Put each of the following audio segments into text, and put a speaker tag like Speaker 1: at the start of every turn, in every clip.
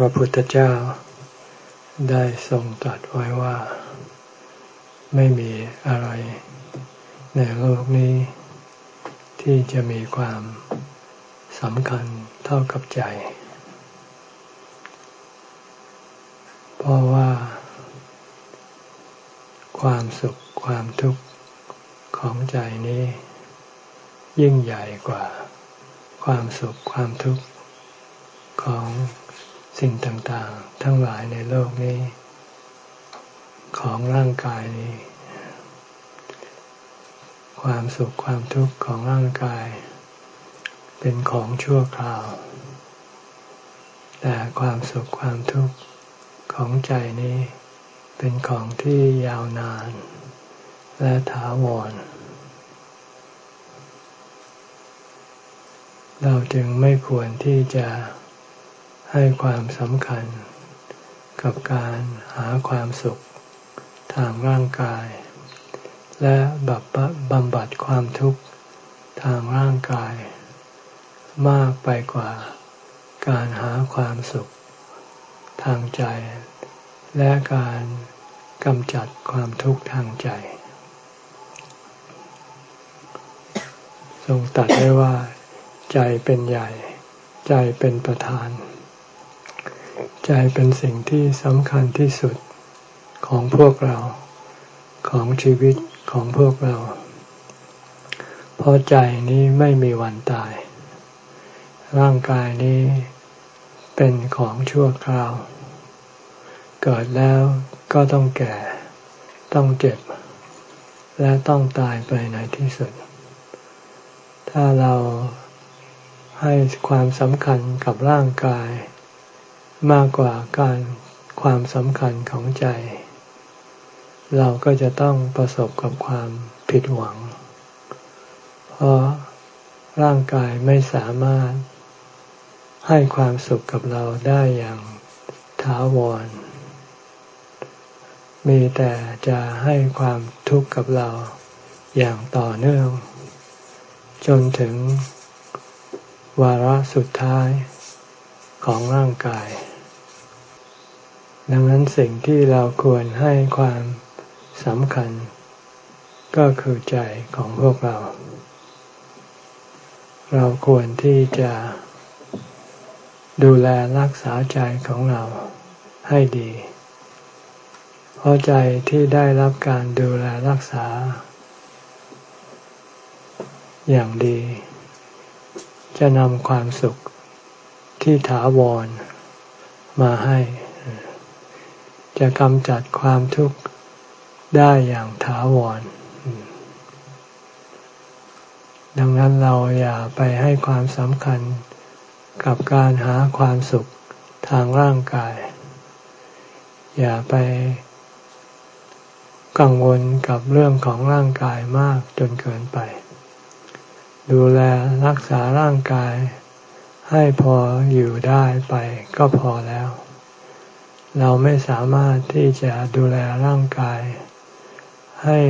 Speaker 1: พระพุทธเจ้าได้ทรงตรัสไว้ว่า ไม่มีอะไร ในโลกนี้ ที่จะมีความสำคัญเท่ากับใจ เพราะว่า ความสุขความทุกข์ของใจนี้ ยิ่งใหญ่กว่า ความสุขความทุกข์ของ สิ่งต่างๆ ทั้งหลายในโลกนี้ ของร่างกายนี้ ความสุขความทุกข์ของร่างกาย เป็นของชั่วคราว แต่ความสุขความทุกข์ของใจนี้ เป็นของที่ยาวนาน และถาวรเราจึงไม่ควรที่จะ ให้ความสำคัญ กับการหาความสุขทางร่างกาย และบับบำบัดความทุกข์ทางร่างกาย มากไปกว่าการหาความสุข ทางใจ และการกำจัดความทุกข์ทางใจ ทรงตัดได้ว่า ใจเป็นใหญ่ ใจเป็นประธาน ใจเป็นสิ่งที่สำคัญที่สุดของพวกเราของชีวิตของพวกเรา เพราะใจนี้ไม่มีวันตาย ร่างกายนี้เป็นของชั่วคราว เกิดแล้วก็ต้องแก่ ต้องเจ็บ และต้องตายไปในที่สุด ถ้าเราให้ความสำคัญกับร่างกาย มากกว่าการความสำคัญของใจ เราก็จะต้องประสบกับความผิดหวัง เพราะร่างกายไม่สามารถให้ความสุขกับเราได้อย่างถาวร มีแต่จะให้ความทุกข์กับเราอย่างต่อเนื่อง จนถึงวาระสุดท้าย ของร่างกาย ดังนั้นสิ่งที่เราควรให้ความสำคัญ ก็คือใจของพวกเรา เราควรที่จะดูแลรักษาใจของเราให้ดี เพราะใจที่ได้รับการดูแลรักษา อย่างดี จะนำความสุข ที่ถาวรมาให้ จะกำจัดความทุกข์ได้อย่างถาวร ดังนั้นเราอย่าไปให้ความสำคัญกับการหาความสุขทางร่างกาย อย่าไปกังวลกับเรื่องของร่างกายมากจนเกินไป ดูแลรักษาร่างกาย ให้พออยู่ได้ไปก็พอแล้ว เราไม่สามารถที่จะดูแลร่างกาย ให้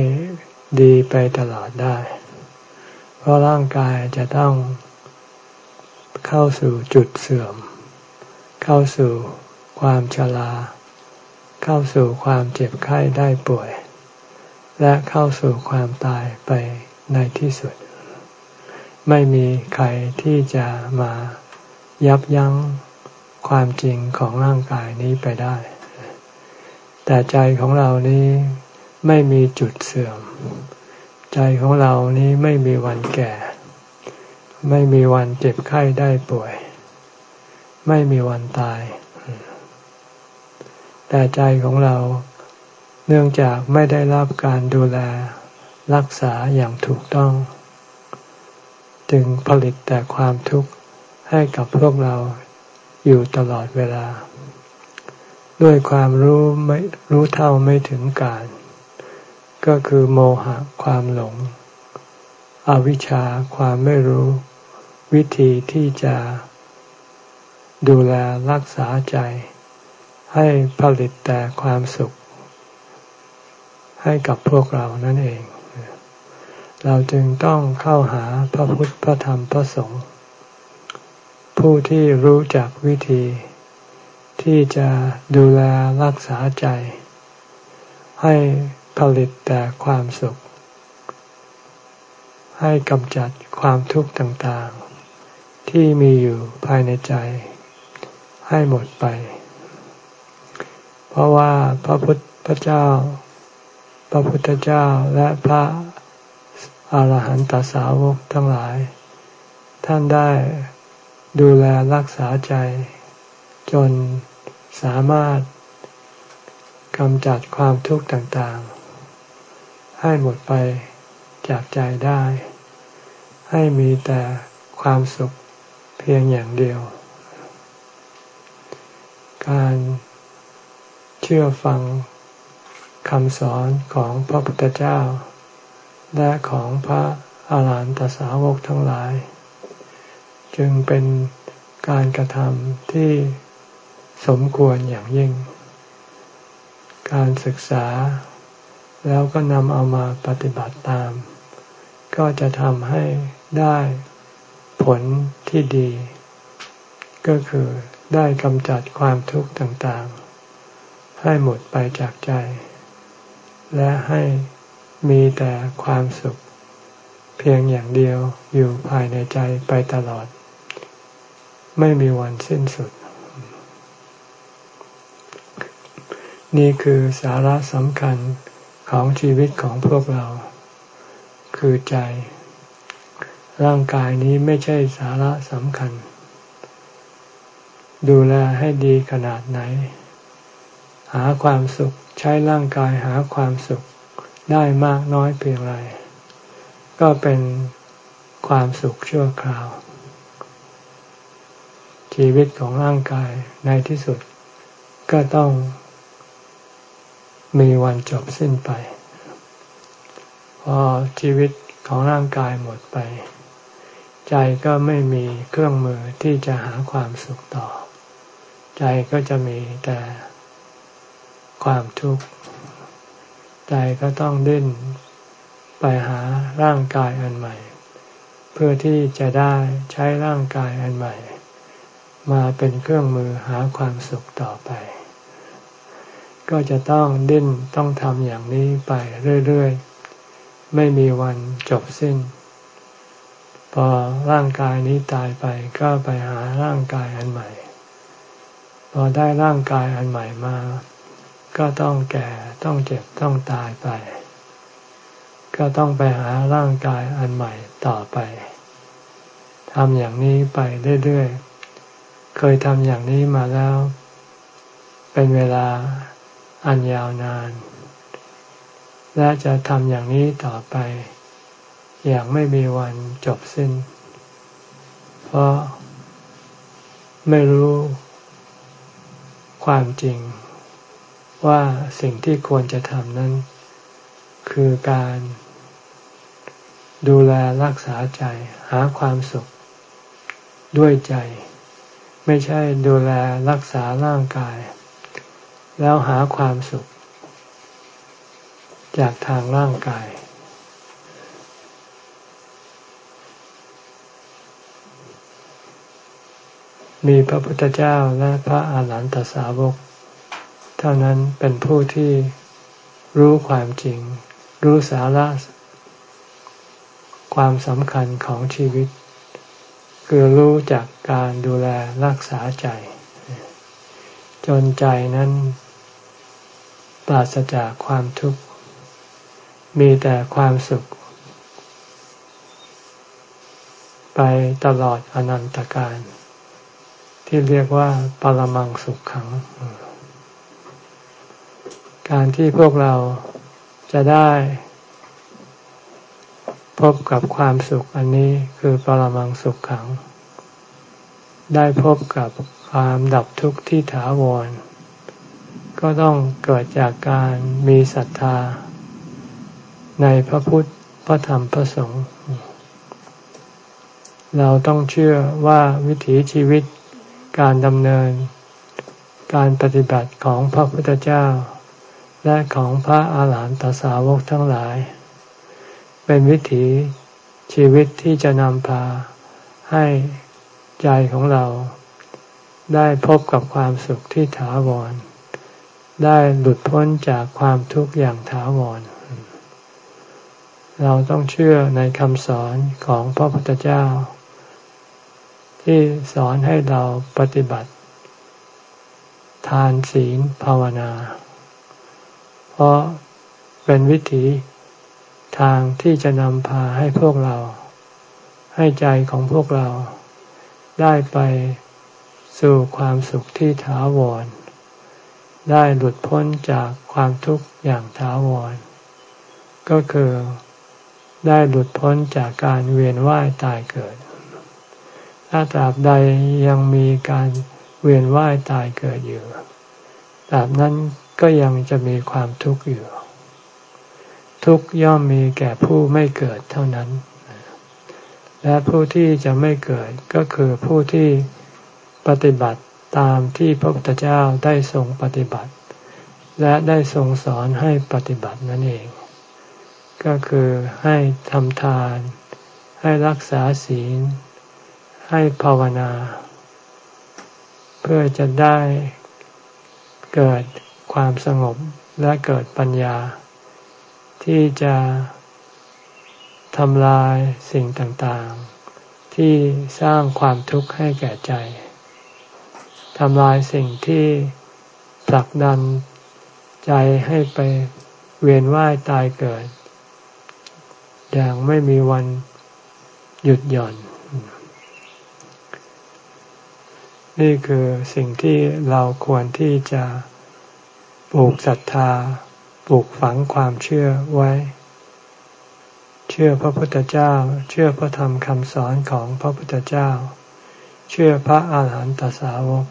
Speaker 1: ดีไปตลอดได้ เพราะร่างกายจะต้องเข้าสู่จุดเสื่อม เข้าสู่ความชราเข้าสู่ความเจ็บไข้ได้ป่วย และเข้าสู่ความตายไปในที่สุด ไม่มีใครที่จะมา ยับยั้งความจริงของร่างกายนี้ไปได้ แต่ใจของเรานี้ไม่มีจุดเสื่อม ใจของเรานี้ไม่มีวันแก่ ไม่มีวันเจ็บไข้ได้ป่วย ไม่มีวันตาย แต่ใจของเราเนื่องจากไม่ได้รับการดูแลรักษาอย่างถูกต้อง จึงผลิตแต่ความทุกข์ ให้กับพวกเราอยู่ตลอดเวลา ด้วยความรู้ไม่รู้เท่าไม่ถึงการ ก็คือโมหะความหลง อวิชชาความไม่รู้ วิธีที่จะดูแลรักษาใจ ให้ผลิตแต่ความสุข ให้กับพวกเรานั่นเอง เราจึงต้องเข้าหาพระพุทธพระธรรมพระสงฆ์ ผู้ที่รู้จักวิธี ที่จะดูแลรักษาใจ ให้ผลิตแต่ความสุข ให้กำจัดความทุกข์ต่างๆ ที่มีอยู่ภายในใจ ให้หมดไป เพราะว่าพระพุทธเจ้า พระพุทธเจ้าและพระอาหารหันตสาวกทั้งหลาย ท่านได้ ดูแลรักษาใจ จนสามารถกำจัดความทุกข์ต่างๆ ให้หมดไปจากใจได้ ให้มีแต่ความสุขเพียงอย่างเดียว การเชื่อฟังคำสอนของพระพุทธเจ้า และของพระอาหารหันตสาวกทั้งหลาย จึงเป็นการกระทำที่สมควรอย่างยิ่ง การศึกษา แล้วก็นำเอามาปฏิบัติตาม ก็จะทำให้ได้ผลที่ดี ก็คือได้กำจัดความทุกข์ต่างๆ ให้หมดไปจากใจ และให้มีแต่ความสุข เพียงอย่างเดียวอยู่ภายในใจไปตลอด ไม่มีวันสิ้นสุด นี่คือสาระสำคัญของชีวิตของพวกเรา คือใจ ร่างกายนี้ไม่ใช่สาระสำคัญ ดูแลให้ดีขนาดไหน หาความสุขใช้ร่างกายหาความสุขได้มากน้อยเพียงไร ก็เป็นความสุขชั่วคราว ชีวิตของร่างกายในที่สุดก็ต้องมีวันจบสิ้นไป พอชีวิตของร่างกายหมดไป ใจก็ไม่มีเครื่องมือที่จะหาความสุขต่อ ใจก็จะมีแต่ความทุกข์ ใจก็ต้องดิ้นไปหาร่างกายอันใหม่ เพื่อที่จะได้ใช้ร่างกายอันใหม่ มาเป็นเครื่องมือหาความสุขต่อไป ก็จะต้องดิ้นต้องทำอย่างนี้ไปเรื่อยๆ ไม่มีวันจบสิ้น พอร่างกายนี้ตายไปก็ไปหาร่างกายอันใหม่ พอได้ร่างกายอันใหม่มา ก็ต้องแก่ต้องเจ็บต้องตายไป ก็ต้องไปหาร่างกายอันใหม่ต่อไปทำอย่างนี้ไปเรื่อยๆ เคยทำอย่างนี้มาแล้ว เป็นเวลาอันยาวนาน และจะทำอย่างนี้ต่อไป อย่างไม่มีวันจบสิ้น เพราะไม่รู้ความจริงว่าสิ่งที่ควรจะทำนั้น คือการดูแลรักษาใจหาความสุขด้วยใจ ไม่ใช่ดูแลรักษาร่างกาย แล้วหาความสุข จากทางร่างกาย มีพระพุทธเจ้าและพระอาหารหันตสาวก เท่านั้นเป็นผู้ที่รู้ความจริง รู้สาระความสำคัญของชีวิต คือรู้จากการดูแลรักษาใจ จนใจนั้น ปราศจากความทุกข์ มีแต่ความสุข ไปตลอดอนันตการ ที่เรียกว่าปรมังสุขขัง การที่พวกเราจะได้ พบกับความสุขอันนี้คือปรมังสุขขัง ได้พบกับความดับทุกข์ที่ถาวร ก็ต้องเกิดจากการมีศรัทธา ในพระพุทธพระธรรมพระสงฆ์เราต้องเชื่อว่าวิถีชีวิตการดำเนิน การปฏิบัติของพระพุทธเจ้า และของพระอาหารหันตสาวกทั้งหลาย เป็นวิถีชีวิตที่จะนำพาให้ใจของเราได้พบกับความสุขที่ถาวร ได้หลุดพ้นจากความทุกข์อย่างถาวร เราต้องเชื่อในคำสอนของพระพุทธเจ้า ที่สอนให้เราปฏิบัติ ทานศีลภาวนา เพราะเป็นวิถี ทางที่จะนำพาให้พวกเรา ให้ใจของพวกเรา ได้ไปสู่ความสุขที่ถาวร ได้หลุดพ้นจากความทุกข์อย่างถาวร ก็คือได้หลุดพ้นจากการเวียนว่ายตายเกิด ถ้าตราบใดยังมีการเวียนว่ายตายเกิดอยู่ตราบนั้นก็ยังจะมีความทุกข์อยู่ ทุกย่อมมีแก่ผู้ไม่เกิดเท่านั้น และผู้ที่จะไม่เกิดก็คือผู้ที่ปฏิบัติตามที่พระพุทธเจ้าได้ทรงปฏิบัติ และได้ทรงสอนให้ปฏิบัตินั่นเอง ก็คือให้ทำทาน ให้รักษาศีล ให้ภาวนา เพื่อจะได้เกิดความสงบและเกิดปัญญา ที่จะทำลายสิ่งต่างๆ ที่สร้างความทุกข์ให้แก่ใจทำลายสิ่งที่ผลักดันใจให้ไปเวียนว่ายตายเกิด อย่างไม่มีวันหยุดหย่อน นี่คือสิ่งที่เราควรที่จะปลูกศรัทธา ปลูกฝังความเชื่อไว้ เชื่อพระพุทธเจ้า เชื่อพระธรรมคำสอนของพระพุทธเจ้า เชื่อพระอาหารหันตสาวก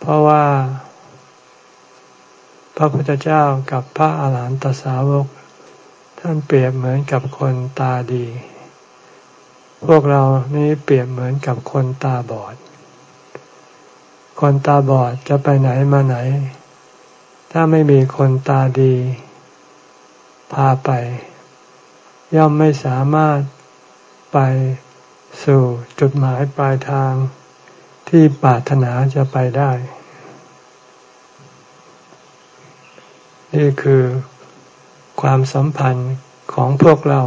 Speaker 1: เพราะว่า พระพุทธเจ้ากับพระอาหารหันตสาวก ท่านเปรียบเหมือนกับคนตาดี พวกเรานี้เปรียบเหมือนกับคนตาบอด คนตาบอดจะไปไหนมาไหน ถ้าไม่มีคนตาดี พาไป ย่อมไม่สามารถไปสู่จุดหมายปลายทางที่ปรารถนาจะไปได้ นี่คือความสัมพันธ์ของพวกเรา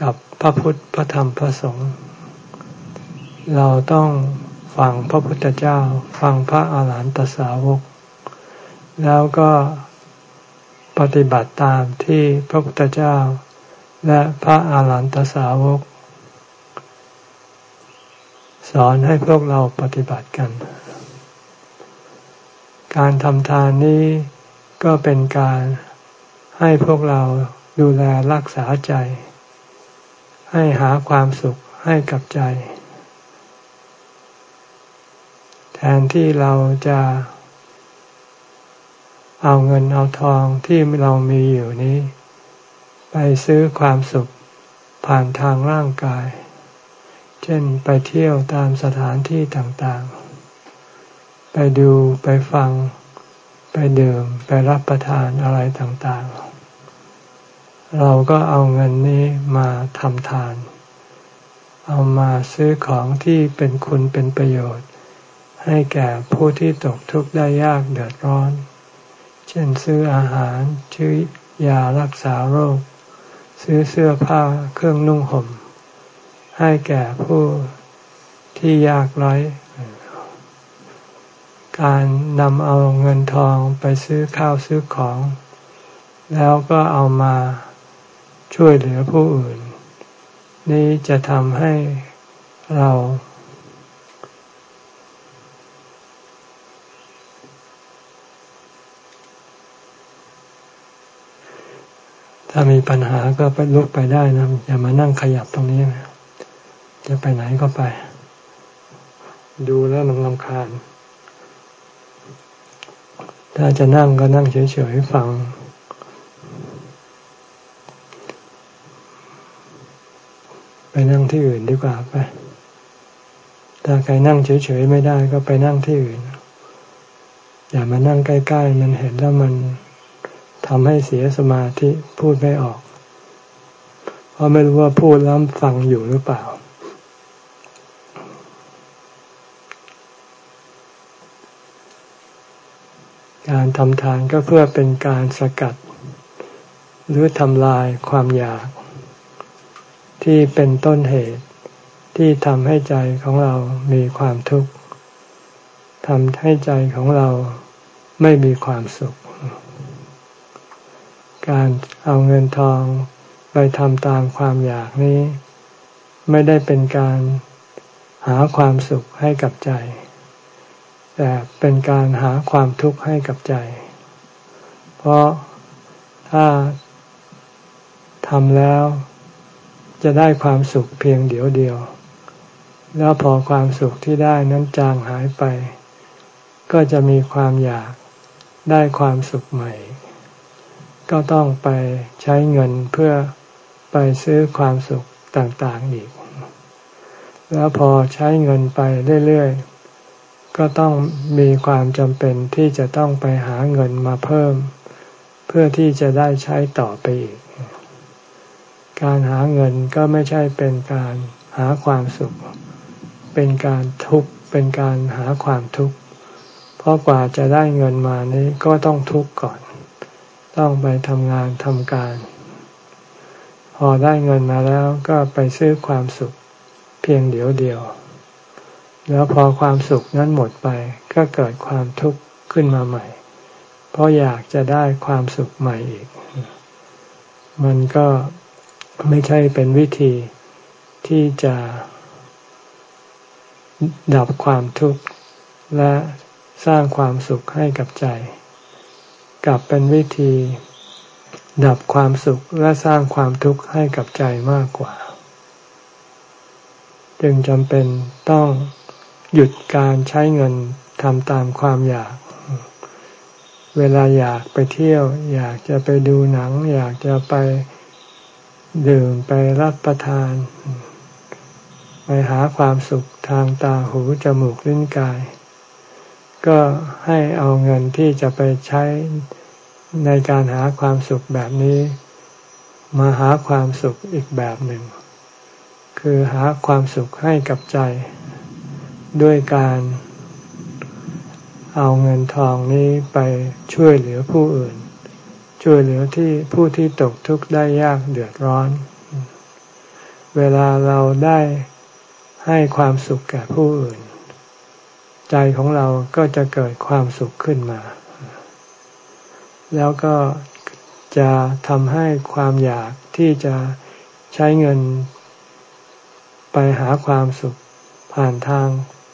Speaker 1: กับพระพุทธพระธรรมพระสงฆ์เราต้องฟังพระพุทธเจ้า ฟังพระอาหารหันตสาวก แล้วก็ปฏิบัติตามที่พระพุทธเจ้า และพระอาหารหันตสาวก สอนให้พวกเราปฏิบัติกัน การทำทานนี้ก็เป็นการให้พวกเราดูแลรักษาใจ ให้หาความสุขให้กับใจ แทนที่เราจะ เอาเงินเอาทองที่เรามีอยู่นี้ ไปซื้อความสุขผ่านทางร่างกาย เช่นไปเที่ยวตามสถานที่ต่างๆ ไปดูไปฟัง ไปดื่มไปรับประทานอะไรต่างๆ เราก็เอาเงินนี้มาทำทาน เอามาซื้อของที่เป็นคุณเป็นประโยชน์ ให้แก่ผู้ที่ตกทุกข์ได้ยากเดือดร้อน เช่นซื้ออาหารซื้อยารักษาโรค ซื้อเสื้อผ้าเครื่องนุ่งห่ม ให้แก่ผู้ที่ยากไร้ การนำเอาเงินทองไปซื้อข้าวซื้อของ แล้วก็เอามาช่วยเหลือผู้อื่น นี่จะทำให้เรา ถ้ามีปัญหาก็ไปลุกไปได้นะอย่ามานั่งขยับตรงนี้นะจะไปไหนก็ไป ดูแล้วมันลำคาญ ถ้าจะนั่งก็นั่งเฉยๆฟัง ไปนั่งที่อื่นดีกว่าไป ถ้าใครนั่งเฉยๆไม่ได้ก็ไปนั่งที่อื่น อย่ามานั่งใกล้ๆ มันเห็นแล้วมัน ทำให้เสียสมาธิพูดไม่ออก เพราะไม่รู้ว่าพูดแล้วฟังอยู่หรือเปล่า การทำทานก็เพื่อเป็นการสกัด หรือทำลายความอยาก ที่เป็นต้นเหตุที่ทำให้ใจของเรามีความทุกข์ทำให้ใจของเราไม่มีความสุข การเอาเงินทองไปทำตามความอยากนี้ ไม่ได้เป็นการหาความสุขให้กับใจ แต่เป็นการหาความทุกข์ให้กับใจ เพราะถ้าทำแล้ว จะได้ความสุขเพียงเดียวเดียว แล้วพอความสุขที่ได้นั้นจางหายไป ก็จะมีความอยากได้ความสุขใหม่ ก็ต้องไปใช้เงินเพื่อไปซื้อความสุขต่างๆอีก แล้วพอใช้เงินไปเรื่อยๆ ก็ต้องมีความจำเป็นที่จะต้องไปหาเงินมาเพิ่ม เพื่อที่จะได้ใช้ต่อไปอีก การหาเงินก็ไม่ใช่เป็นการหาความสุข เป็นการทุกข์ เป็นการหาความทุกข์ เพราะกว่าจะได้เงินมานี้ก็ต้องทุกข์ก่อน ต้องไปทำงานทำการ พอได้เงินมาแล้วก็ไปซื้อความสุขเพียงเดียวเดียว แล้วพอความสุขนั้นหมดไปก็เกิดความทุกข์ขึ้นมาใหม่ เพราะอยากจะได้ความสุขใหม่อีก มันก็ไม่ใช่เป็นวิธีที่จะดับความทุกข์และสร้างความสุขให้กับใจ กลับเป็นวิธี ดับความสุขและสร้างความทุกข์ให้กับใจมากกว่า จึงจำเป็นต้องหยุดการใช้เงินทำตามความอยาก เวลาอยากไปเที่ยว อยากจะไปดูหนัง อยากจะไปดื่มไปรับประทาน ไปหาความสุขทางตาหูจมูกลิ้นกาย ก็ให้เอาเงินที่จะไปใช้ในการหาความสุขแบบนี้ มาหาความสุขอีกแบบหนึ่ง คือหาความสุขให้กับใจ ด้วยการเอาเงินทองนี้ไปช่วยเหลือผู้อื่น ช่วยเหลือที่ผู้ที่ตกทุกข์ได้ยากเดือดร้อน เวลาเราได้ให้ความสุขแก่ผู้อื่น ใจของเราก็จะเกิดความสุขขึ้นมา แล้วก็จะทำให้ความอยากที่จะใช้เงิน ไปหาความสุขผ่านทาง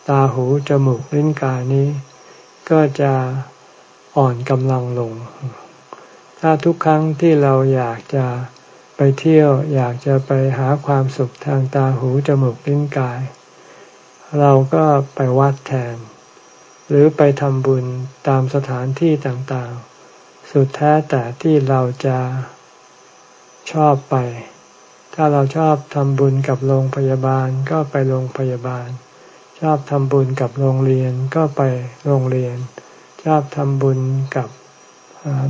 Speaker 1: ตาหูจมูกลิ้นกายนี้ ก็จะอ่อนกำลังลง ถ้าทุกครั้งที่เราอยากจะไปเที่ยว อยากจะไปหาความสุขทางตาหูจมูกลิ้นกาย เราก็ไปวัดแทน หรือไปทำบุญตามสถานที่ต่างสุดแท้แต่ที่เราจะชอบไป ถ้าเราชอบทำบุญกับโรงพยาบาลก็ไปโรงพยาบาล ชอบทำบุญกับโรงเรียนก็ไปโรงเรียน ชอบทำบุญกับ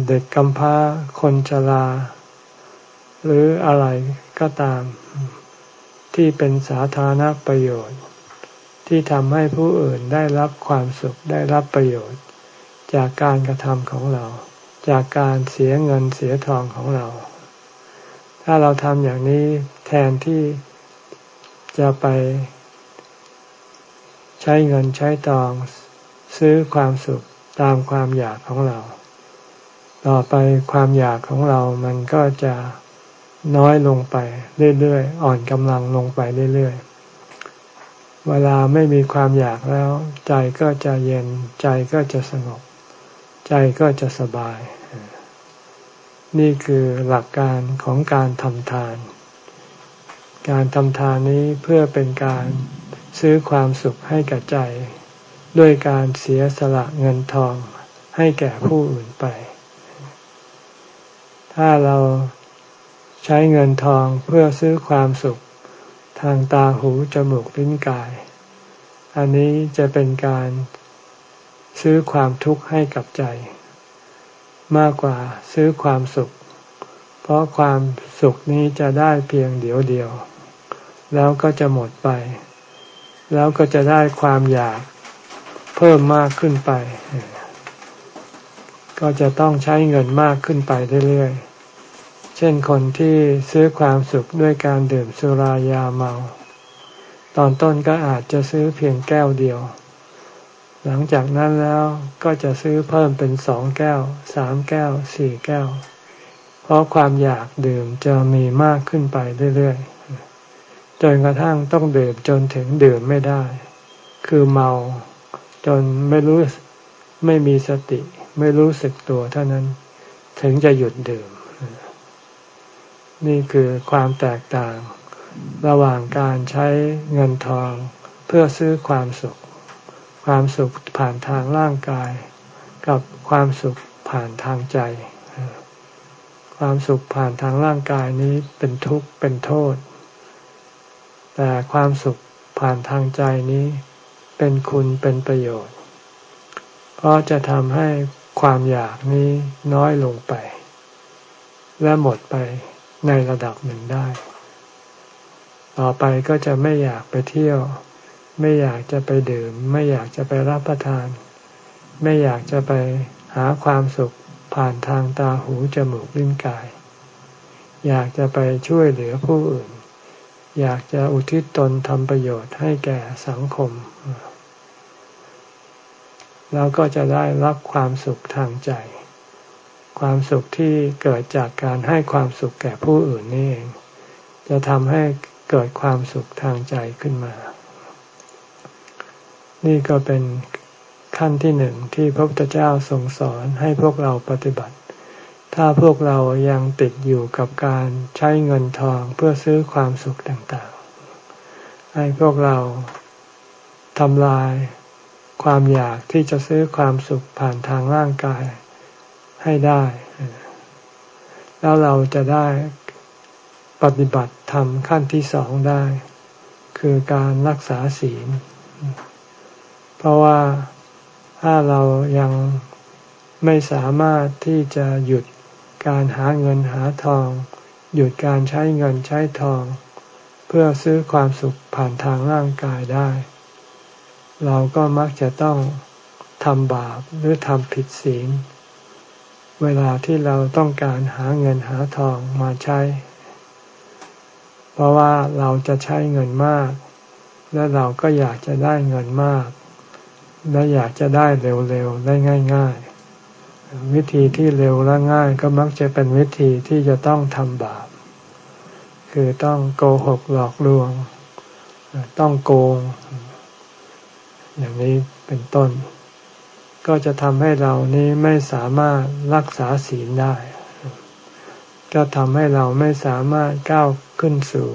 Speaker 1: เด็กกำพร้าคนชราหรืออะไรก็ตาม ที่เป็นสาธารณประโยชน์ ที่ทำให้ผู้อื่นได้รับความสุขได้รับประโยชน์ จากการกระทำของเรา จากการเสียเงินเสียทองของเรา ถ้าเราทำอย่างนี้แทนที่จะไป ใช้เงินใช้ทอง ซื้อความสุขตามความอยากของเรา ต่อไปความอยากของเรามันก็จะน้อยลงไปเรื่อยๆ อ่อนกำลังลงไปเรื่อยๆ เวลาไม่มีความอยากแล้ว ใจก็จะเย็น ใจก็จะสงบ ใจก็จะสบาย นี่คือหลักการของการทำทาน การทำทานนี้เพื่อเป็นการซื้อความสุขให้กับใจ ด้วยการเสียสละเงินทองให้แก่ผู้อื่นไป ถ้าเราใช้เงินทองเพื่อซื้อความสุข ทางตาหูจมูกลิ้นกาย อันนี้จะเป็นการซื้อความทุกข์ให้กับใจ มากกว่าซื้อความสุข เพราะความสุขนี้จะได้เพียงเดียวเดียว แล้วก็จะหมดไป แล้วก็จะได้ความอยากเพิ่มมากขึ้นไป ก็จะต้องใช้เงินมากขึ้นไปเรื่อยๆ เช่นคนที่ซื้อความสุขด้วยการดื่มสุรายาเมา ตอนต้นก็อาจจะซื้อเพียงแก้วเดียว หลังจากนั้นแล้วก็จะซื้อเพิ่มเป็นสองแก้ว สามแก้ว สี่แก้ว เพราะความอยากดื่มจะมีมากขึ้นไปเรื่อยๆ จนกระทั่งต้องดื่มจนถึงดื่มไม่ได้ คือเมา จนไม่รู้ไม่มีสติ ไม่รู้สึกตัวเท่านั้น ถึงจะหยุดดื่ม นี่คือความแตกต่าง ระหว่างการใช้เงินทองเพื่อซื้อความสุข ความสุขผ่านทางร่างกาย กับความสุขผ่านทางใจ ความสุขผ่านทางร่างกายนี้เป็นทุกข์เป็นโทษ แต่ความสุขผ่านทางใจนี้เป็นคุณเป็นประโยชน์ เพราะจะทำให้ความอยากนี้น้อยลงไป และหมดไป ในระดับหนึ่งได้ ต่อไปก็จะไม่อยากไปเที่ยว ไม่อยากจะไปดื่ม ไม่อยากจะไปรับประทาน ไม่อยากจะไปหาความสุขผ่านทางตาหูจมูกลิ้นกาย อยากจะไปช่วยเหลือผู้อื่น อยากจะอุทิศตนทำประโยชน์ให้แก่สังคม แล้วก็จะได้รับความสุขทางใจ ความสุขที่เกิดจากการให้ความสุขแก่ผู้อื่นนี่เอง จะทำให้เกิดความสุขทางใจขึ้นมา นี่ก็เป็นขั้นที่หนึ่งที่พระพุทธเจ้าทรงสอนให้พวกเราปฏิบัติ ถ้าพวกเรายังติดอยู่กับการใช้เงินทองเพื่อซื้อความสุขต่างๆ ให้พวกเราทำลายความอยากที่จะซื้อความสุขผ่านทางร่างกาย ให้ได้ แล้วเราจะได้ปฏิบัติธรรมขั้นที่สองได้ คือการรักษาศีล เพราะว่าถ้าเรายังไม่สามารถที่จะหยุดการหาเงินหาทอง หยุดการใช้เงินใช้ทอง เพื่อซื้อความสุขผ่านทางร่างกายได้ เราก็มักจะต้องทำบาปหรือทำผิดศีล เวลาที่เราต้องการหาเงินหาทองมาใช้ เพราะว่าเราจะใช้เงินมาก และเราก็อยากจะได้เงินมาก และอยากจะได้เร็วๆ ได้ง่าย ๆ วิธีที่เร็วและง่ายก็มักจะเป็นวิธีที่จะต้องทำบาป คือต้องโกหกหลอกลวง ต้องโกง อย่างนี้เป็นต้น ก็จะทำให้เรานี้ไม่สามารถรักษาศีลได้ ก็ทำให้เราไม่สามารถก้าวขึ้นสู่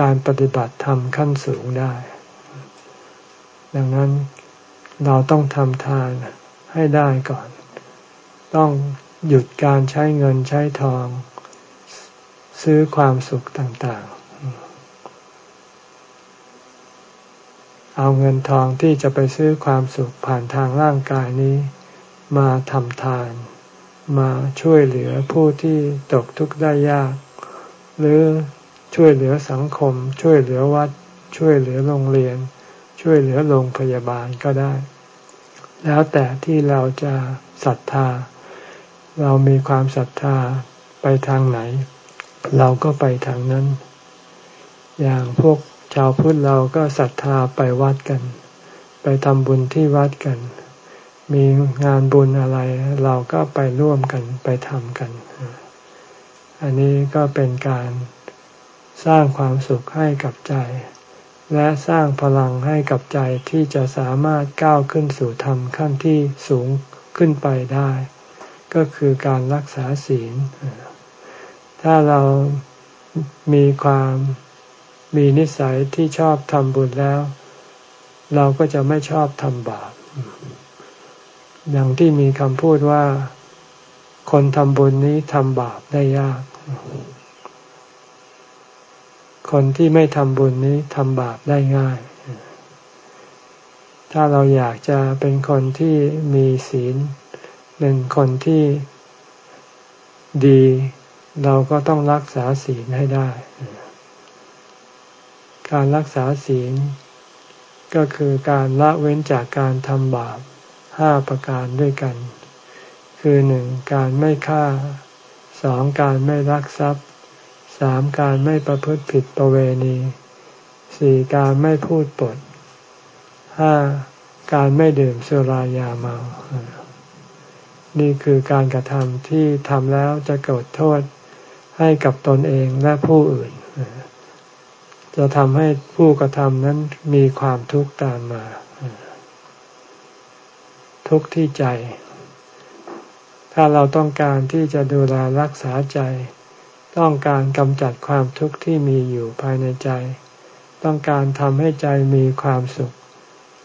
Speaker 1: การปฏิบัติธรรมขั้นสูงได้ ดังนั้นเราต้องทำทานให้ได้ก่อน ต้องหยุดการใช้เงินใช้ทอง ซื้อความสุขต่าง เอาเงินทองที่จะไปซื้อความสุขผ่านทางร่างกายนี้ มาทำทาน มาช่วยเหลือผู้ที่ตกทุกข์ได้ยาก หรือช่วยเหลือสังคม ช่วยเหลือวัด ช่วยเหลือโรงเรียน ช่วยเหลือโรงพยาบาลก็ได้ แล้วแต่ที่เราจะศรัทธา เรามีความศรัทธาไปทางไหน เราก็ไปทางนั้น อย่างพวก ชาวพุทธเราก็ศรัทธาไปวัดกัน ไปทำบุญที่วัดกัน มีงานบุญอะไรเราก็ไปร่วมกันไปทำกัน อันนี้ก็เป็นการสร้างความสุขให้กับใจ และสร้างพลังให้กับใจที่จะสามารถก้าวขึ้นสู่ธรรมขั้นที่สูงขึ้นไปได้ ก็คือการรักษาศีล ถ้าเรามีความ มีนิสัยที่ชอบทำบุญแล้ว เราก็จะไม่ชอบทำบาปอย่างที่มีคำพูดว่า คนทำบุญนี้ทำบาปได้ยาก คนที่ไม่ทำบุญนี้ทำบาปได้ง่าย ถ้าเราอยากจะเป็นคนที่มีศีล เป็นคนที่ดี เราก็ต้องรักษาศีลให้ได้ การรักษาศีล ก็คือการละเว้นจากการทำบาปห้าประการด้วยกัน คือหนึ่งการไม่ฆ่าสองการไม่รักทรัพย์สามการไม่ประพฤติผิดประเวณีสี่การไม่พูดปดห้าการไม่ดื่มสุรายาเมา นี่คือการกระทำที่ทำแล้วจะเกิดโทษให้กับตนเองและผู้อื่น จะทำให้ผู้กระทำนั้นมีความทุกข์ตามมา ทุกข์ที่ใจ ถ้าเราต้องการที่จะดูแลรักษาใจ ต้องการกำจัดความทุกข์ที่มีอยู่ภายในใจ ต้องการทำให้ใจมีความสุข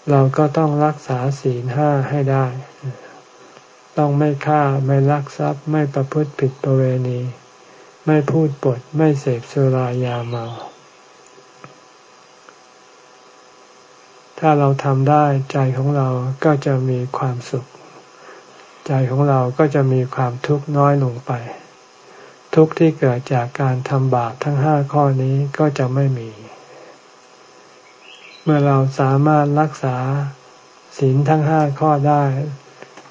Speaker 1: เราก็ต้องรักษาศีลห้าให้ได้ ต้องไม่ฆ่าไม่ลักทรัพย์ไม่ประพฤติผิดประเวณี ไม่พูดปดไม่เสพสุรายาเมา ถ้าเราทำได้ใจของเราก็จะมีความสุข ใจของเราก็จะมีความทุกข์น้อยลงไป ทุกข์ที่เกิดจากการทำบาปทั้งห้าข้อนี้ก็จะไม่มี เมื่อเราสามารถรักษาศีลทั้งห้าข้อได้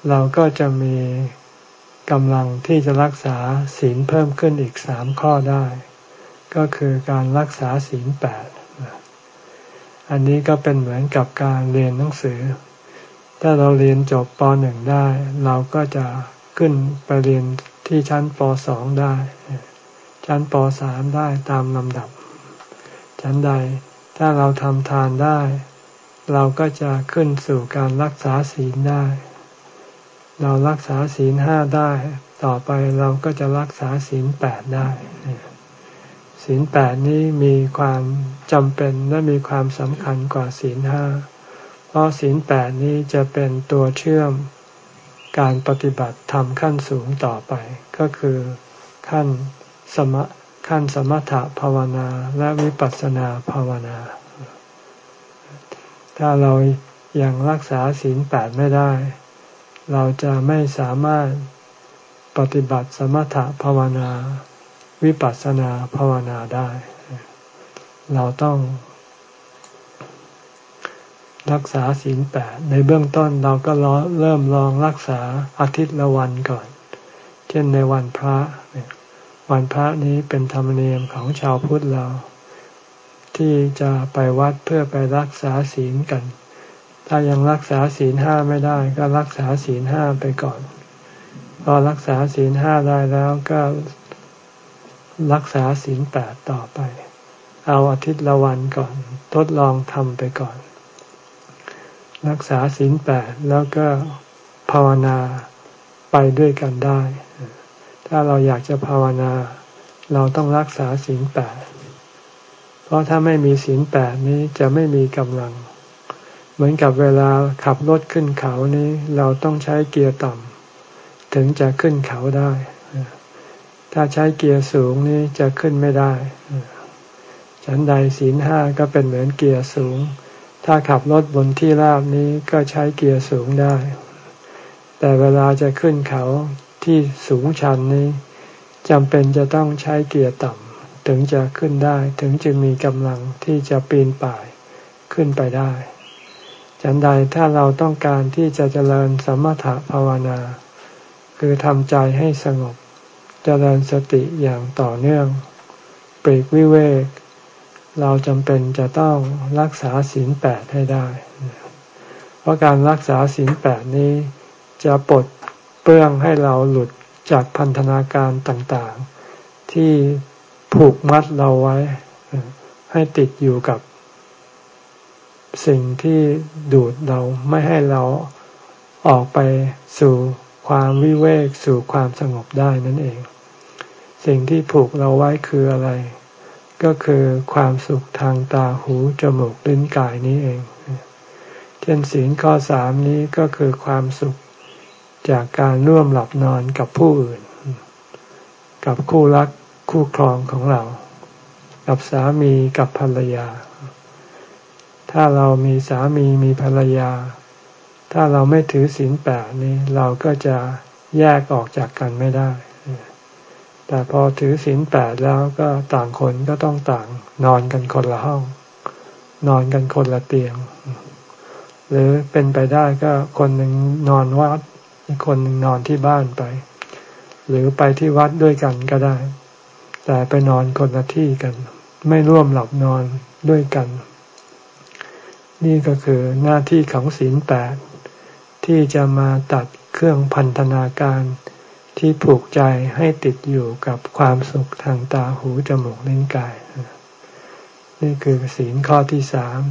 Speaker 1: เราก็จะมีกำลังที่จะรักษาศีลเพิ่มขึ้นอีกสามข้อได้ ก็คือการรักษาศีลแปด อันนี้ก็เป็นเหมือนกับการเรียนหนังสือ ถ้าเราเรียนจบป .1 ได้ เราก็จะขึ้นไปเรียนที่ชั้นป .2 ได้ ชั้นป .3 ได้ตามลำดับ ชั้นใดถ้าเราทำทานได้ เราก็จะขึ้นสู่การรักษาศีลได้ เรารักษาศีลห้าได้ ต่อไปเราก็จะรักษาศีลแปดได้ ศีลแปดนี้มีความจำเป็นและมีความสำคัญกว่าศีลห้า เพราะศีลแปดนี้จะเป็นตัวเชื่อมการปฏิบัติทำขั้นสูงต่อไป ก็คือขั้นสมขั้นสมถภาวนาและวิปัสสนาภาวนา ถ้าเรายัางรักษาศีลแปดไม่ได้ เราจะไม่สามารถปฏิบัติสมถภาวนา วิปัสสนาภาวนาได้ เราต้อง รักษาศีลแปดในเบื้องต้นเราก็เริ่มลองรักษาอาทิตย์ละวันก่อน เช่นในวันพระวันพระนี้เป็นธรรมเนียมของชาวพุทธเรา ที่จะไปวัดเพื่อไปรักษาศีลกัน ถ้ายังรักษาศีลห้าไม่ได้ ก็รักษาศีลห้าไปก่อน พอรักษาศีลห้าได้แล้วก็ รักษาศีลแปดต่อไป เอาอาทิตย์ละวันก่อน ทดลองทำไปก่อน รักษาศีลแปดแล้วก็ภาวนาไปด้วยกันได้ ถ้าเราอยากจะภาวนา เราต้องรักษาศีลแปดเพราะถ้าไม่มีศีลแปดนี้จะไม่มีกำลัง เหมือนกับเวลาขับรถขึ้นเขานี้ เราต้องใช้เกียร์ต่ำถึงจะขึ้นเขาได้ ถ้าใช้เกียร์สูงนี้จะขึ้นไม่ได้ ฉันใดศีลห้าก็เป็นเหมือนเกียร์สูง ถ้าขับรถบนที่ราบนี้ก็ใช้เกียร์สูงได้ แต่เวลาจะขึ้นเขาที่สูงชันนี้จำเป็นจะต้องใช้เกียร์ต่ำถึงจะขึ้นได้ถึงจะมีกำลังที่จะปีนป่ายขึ้นไปได้ ฉันใดถ้าเราต้องการที่จะเจริญสมถะภาวนา คือทำใจให้สงบ เจริญสติอย่างต่อเนื่องปรีกวิเวก เราจำเป็นจะต้องรักษาศีลแปดให้ได้ เพราะการรักษาศีลแปดนี้จะปลดเปลื้องให้เราหลุดจากพันธนาการต่างๆ ที่ผูกมัดเราไว้ ให้ติดอยู่กับ สิ่งที่ดูดเราไม่ให้เราออกไปสู่ความวิเวกสู่ความสงบได้นั่นเอง สิ่งที่ผูกเราไว้คืออะไร ก็คือความสุขทางตาหูจมูกลิ้นกายนี้เอง เช่นศีลข้อสามนี้ก็คือความสุขจากการร่วมหลับนอนกับผู้อื่น กับคู่รักคู่ครองของเรา กับสามีกับภรรยา ถ้าเรามีสามีมีภรรยา ถ้าเราไม่ถือศีลแปดนี้เราก็จะแยกออกจากกันไม่ได้ แต่พอถือศีลแปดแล้วก็ต่างคนก็ต้องต่างนอนกันคนละห้อง นอนกันคนละเตียง หรือเป็นไปได้ก็คนหนึ่งนอนวัดอีกคนหนึ่งนอนที่บ้านไป หรือไปที่วัดด้วยกันก็ได้ แต่ไปนอนคนละที่กัน ไม่ร่วมหลับนอนด้วยกัน นี่ก็คือหน้าที่ของศีลแปดที่จะมาตัดเครื่องพันธนาการ ที่ผูกใจให้ติดอยู่กับความสุขทางตาหูจมูกลิ้นกาย นี่คือศีลข้อที่สาม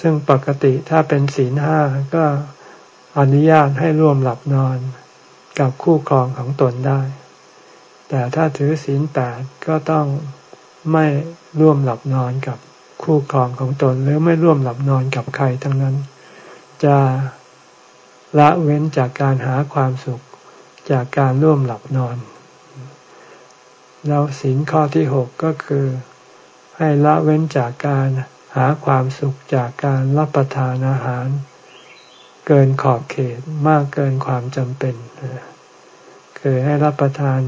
Speaker 1: ซึ่งปกติถ้าเป็นศีลห้าก็อนุญาตให้ร่วมหลับนอนกับคู่ครองของตนได้ แต่ถ้าถือศีลแปดก็ต้องไม่ร่วมหลับนอนกับคู่ครองของตน หรือไม่ร่วมหลับนอนกับใครทั้งนั้น จะละเว้นจากการหาความสุข จากการร่วมหลับนอน แล้วศีลข้อที่หกก็คือ ให้ละเว้นจากการหาความสุขจากการรับประทานอาหาร เกินขอบเขตมากเกินความจำเป็นคือให้รับประทาน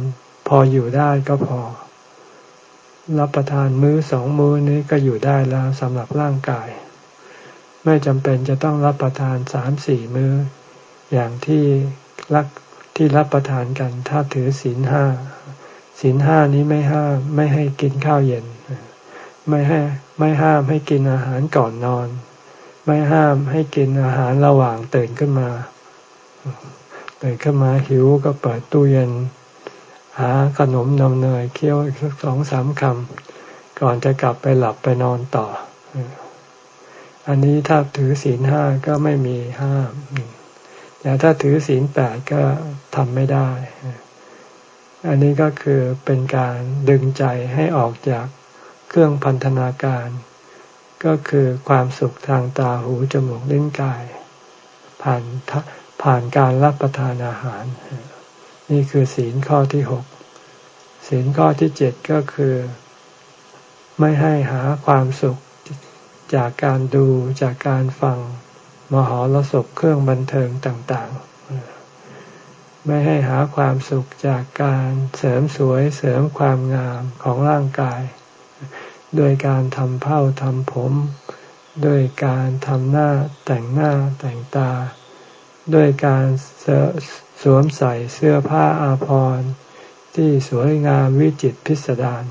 Speaker 1: พออยู่ได้ก็พอ รับประทานมื้อสองมื้อนี้ก็อยู่ได้แล้วสำหรับร่างกาย ไม่จำเป็นจะต้องรับประทานสามสี่มื้อ อย่างที่รัก ที่รับประทานกัน ถ้าถือศีลห้าศีลห้านี้ไม่ห้ามไม่ให้กินข้าวเย็น ไม่ให้ไม่ห้ามให้กินอาหารก่อนนอน ไม่ห้ามให้กินอาหารระหว่างตื่นขึ้นมาตื่นขึ้นมาหิวก็เปิดตู้เย็น หาขนมนมเนยเคี้ยวอีกสักสองสามคำก่อนจะกลับไปหลับไปนอนต่อ อันนี้ถ้าถือศีลห้าก็ไม่มีห้าม แต่ถ้าถือศีลแปดก็ทำไม่ได้ อันนี้ก็คือเป็นการดึงใจให้ออกจากเครื่องพันธนาการ ก็คือความสุขทางตาหูจมูกลิ้นกาย ผ่านผ่านการรับประทานอาหาร นี่คือศีลข้อที่หกศีลข้อที่เจ็ดก็คือ ไม่ให้หาความสุขจากการดูจากการฟัง มหรสพเครื่องบันเทิงต่างๆ ไม่ให้หาความสุขจากการเสริมสวยเสริมความงามของร่างกาย โดยการทำเผ้าทำผม โดยการทำหน้าแต่งหน้าแต่งตา ด้วยการสวมใส่เสื้อผ้าอาภรณ์ที่สวยงามวิจิตพิสดาร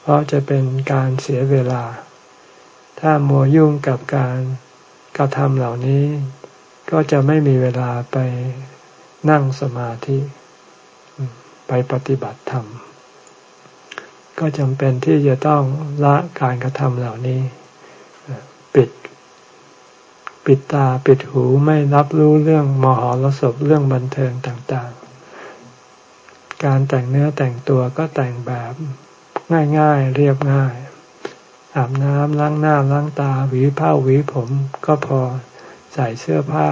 Speaker 1: เพราะจะเป็นการเสียเวลา ถ้ามัวยุ่งกับการ กระทำเหล่านี้ก็จะไม่มีเวลาไปนั่งสมาธิ ไปปฏิบัติธรรม ก็จำเป็นที่จะต้องละการกระทำเหล่านี้ ปิด ปิดตาปิดหูไม่รับรู้เรื่องมหรสพเรื่องบันเทิงต่างๆ การแต่งเนื้อแต่งตัวก็แต่งแบบง่ายๆ เรียบง่าย อาบน้ำล้างหน้าล้างตาหวีผ้าหวีผมก็พอใส่เสื้อผ้า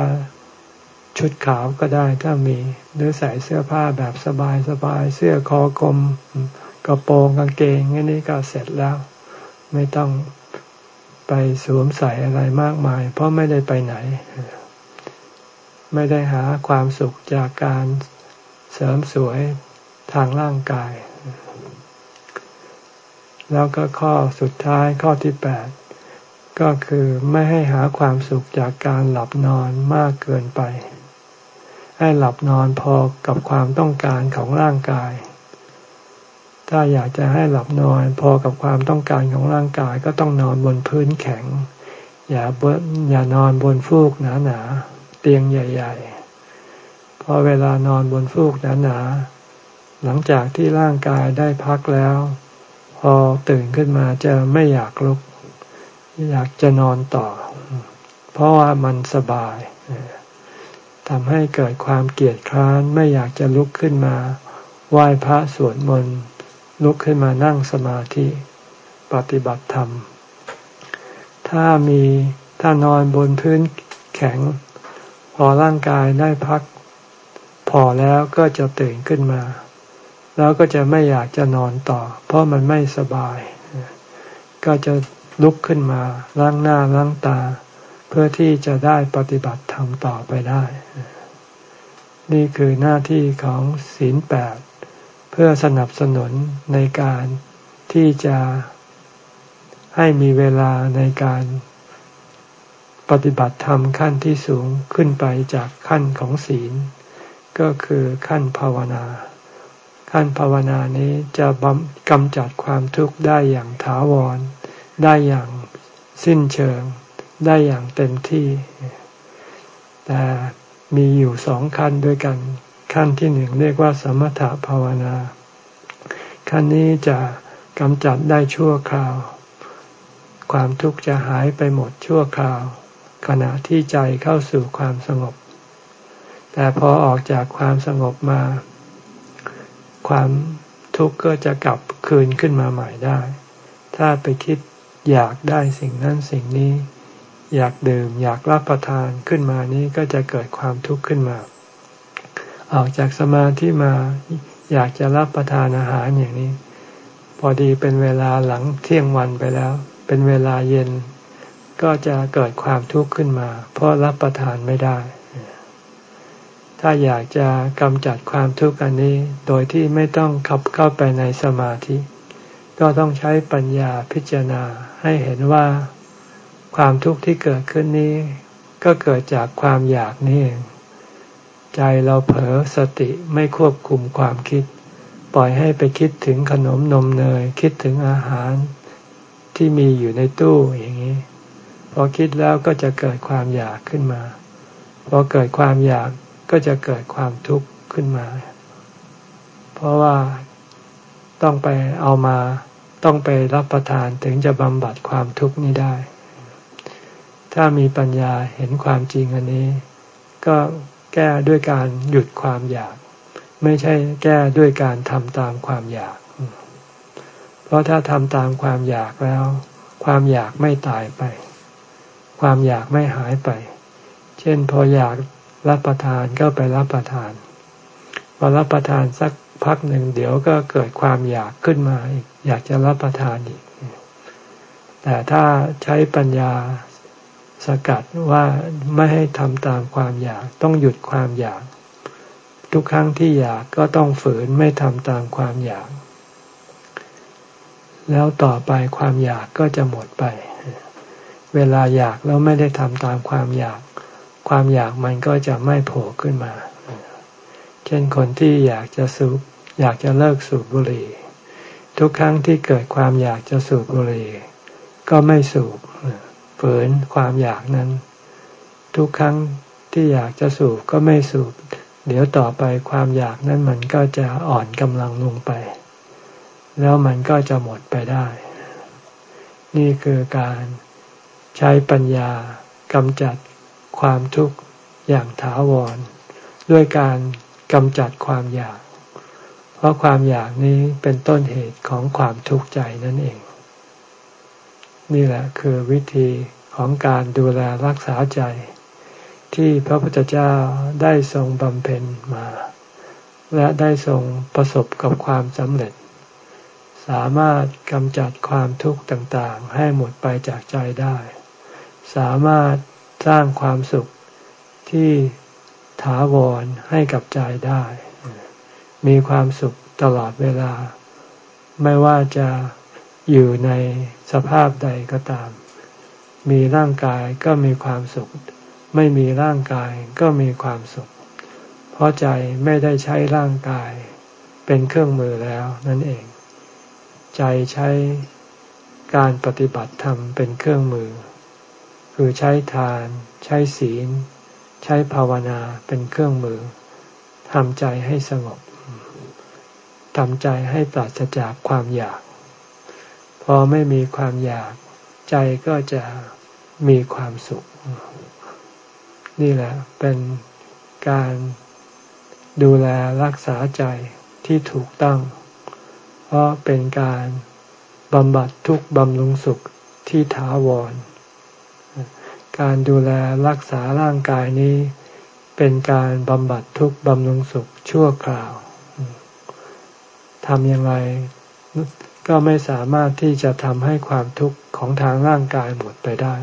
Speaker 1: ชุดขาวก็ได้ถ้ามีหรือใส่เสื้อผ้าแบบสบายสบายเสื้อคอกลมกระโปรงกางเกงแค่นี้ก็เสร็จแล้ว ไม่ต้องไปสวมใส่อะไรมากมาย เพราะไม่ได้ไปไหน ไม่ได้หาความสุขจากการเสริมสวยทางร่างกาย แล้วก็ข้อสุดท้ายข้อที่แปดก็คือไม่ให้หาความสุขจากการหลับนอนมากเกินไป ให้หลับนอนพอกับความต้องการของร่างกาย ถ้าอยากจะให้หลับนอนพอกับความต้องการของร่างกายก็ต้องนอนบนพื้นแข็ง อย่าบนอย่านอนบนฟูกหนาๆเตียงใหญ่ๆพอเวลานอนบนฟูกหนาๆหลังจากที่ร่างกายได้พักแล้ว พอตื่นขึ้นมาจะไม่อยากลุก อยากจะนอนต่อ เพราะว่ามันสบายทำให้เกิดความเกียดคร้านไม่อยากจะลุกขึ้นมาไหว้พระสวดมนต์ลุกขึ้นมานั่งสมาธิปฏิบัติธรรม ถ้ามีถ้านอนบนพื้นแข็ง พอร่างกายได้พัก พอแล้วก็จะตื่นขึ้นมา แล้วก็จะไม่อยากจะนอนต่อ เพราะมันไม่สบาย ก็จะลุกขึ้นมาล้างหน้าล้างตา เพื่อที่จะได้ปฏิบัติธรรมต่อไปได้ นี่คือหน้าที่ของศีลแปดเพื่อสนับสนุนในการที่จะให้มีเวลาในการปฏิบัติธรรมขั้นที่สูงขึ้นไปจากขั้นของศีล ก็คือขั้นภาวนา ขั้นภาวนานี้จะกำจัดความทุกข์ได้อย่างถาวร ได้อย่างสิ้นเชิง ได้อย่างเต็มที่ แต่มีอยู่สองขั้นด้วยกัน ขั้นที่หนึ่งเรียกว่าสมถภาวนา ขั้นนี้จะกำจัดได้ชั่วคราว ความทุกข์จะหายไปหมดชั่วคราว ขณะที่ใจเข้าสู่ความสงบ แต่พอออกจากความสงบมา ความทุกข์ก็จะกลับคืนขึ้นมาใหม่ได้ ถ้าไปคิดอยากได้สิ่งนั้นสิ่งนี้ อยากดื่มอยากรับประทานขึ้นมานี้ก็จะเกิดความทุกข์ขึ้นมา ออกจากสมาธิมาอยากจะรับประทานอาหารอย่างนี้ พอดีเป็นเวลาหลังเที่ยงวันไปแล้ว เป็นเวลาเย็น ก็จะเกิดความทุกข์ขึ้นมา เพราะรับประทานไม่ได้ ถ้าอยากจะกำจัดความทุกข์อันนี้ โดยที่ไม่ต้องขับเข้าไปในสมาธิ ก็ต้องใช้ปัญญาพิจารณาให้เห็นว่า ความทุกข์ที่เกิดขึ้นนี้ ก็เกิดจากความอยากนี่เองใจเราเผลอสติไม่ควบคุมความคิด ปล่อยให้ไปคิดถึงขนมนมเนย คิดถึงอาหารที่มีอยู่ในตู้อย่างนี้ พอคิดแล้วก็จะเกิดความอยากขึ้นมา พอเกิดความอยาก ก็จะเกิดความทุกข์ขึ้นมา เพราะว่าต้องไปเอามาต้องไปรับประทานถึงจะบำบัดความทุกข์นี้ได้ ถ้ามีปัญญาเห็นความจริงอันนี้ ก็แก้ด้วยการหยุดความอยาก ไม่ใช่แก้ด้วยการทำตามความอยาก เพราะถ้าทำตามความอยากแล้ว ความอยากไม่ตายไป ความอยากไม่หายไป เช่นพออยาก รับประทานก็ไปรับประทาน พอรับประทานสักพักหนึ่งเดี๋ยวก็เกิดความอยากขึ้นมาอีก อยากจะรับประทานอีก แต่ถ้าใช้ปัญญาสกัดว่าไม่ให้ทำตามความอยากต้องหยุดความอยาก ทุกครั้งที่อยากก็ต้องฝืนไม่ทำตามความอยาก แล้วต่อไปความอยากก็จะหมดไป เวลาอยากแล้วไม่ได้ทำตามความอยาก ความอยากมันก็จะไม่โผล่ขึ้นมา เช่นคนที่อยากจะสูบอยากจะเลิกสูบบุหรี่ ทุกครั้งที่เกิดความอยากจะสูบบุหรี่ ก็ไม่สูบฝืนความอยากนั้น ทุกครั้งที่อยากจะสูบก็ไม่สูบ เดี๋ยวต่อไปความอยากนั้นมันก็จะอ่อนกำลังลงไป แล้วมันก็จะหมดไปได้ นี่คือการใช้ปัญญากำจัด ความทุกข์อย่างถาวร ด้วยการกำจัดความอยาก เพราะความอยากนี้เป็นต้นเหตุของความทุกข์ใจนั่นเอง นี่แหละคือวิธีของการดูแลรักษาใจ ที่พระพุทธเจ้าได้ทรงบำเพ็ญมา และได้ทรงประสบกับความสำเร็จ สามารถกำจัดความทุกข์ต่างๆ ให้หมดไปจากใจได้ สามารถ สร้างความสุขที่ถาวรให้กับใจได้ มีความสุขตลอดเวลา ไม่ว่าจะอยู่ในสภาพใดก็ตาม มีร่างกายก็มีความสุข ไม่มีร่างกายก็มีความสุข เพราะใจไม่ได้ใช้ร่างกายเป็นเครื่องมือแล้วนั่นเอง ใจใช้การปฏิบัติธรรมเป็นเครื่องมือ คือใช้ทาน ใช้ศีล ใช้ภาวนาเป็นเครื่องมือทำใจให้สงบทำใจให้ปราศจากความอยาก พอไม่มีความอยาก ใจก็จะมีความสุข นี่แหละเป็นการดูแลรักษาใจที่ถูกต้อง เพราะเป็นการบำบัดทุกบำรุงสุขที่ถาวร การดูแลรักษาร่างกายนี้ เป็นการบำบัดทุกข์บำรุงสุขชั่วคราวทำอย่างไรก็ไม่สามารถที่จะทำให้ความทุกข์ของทางร่างกายหมดไปได้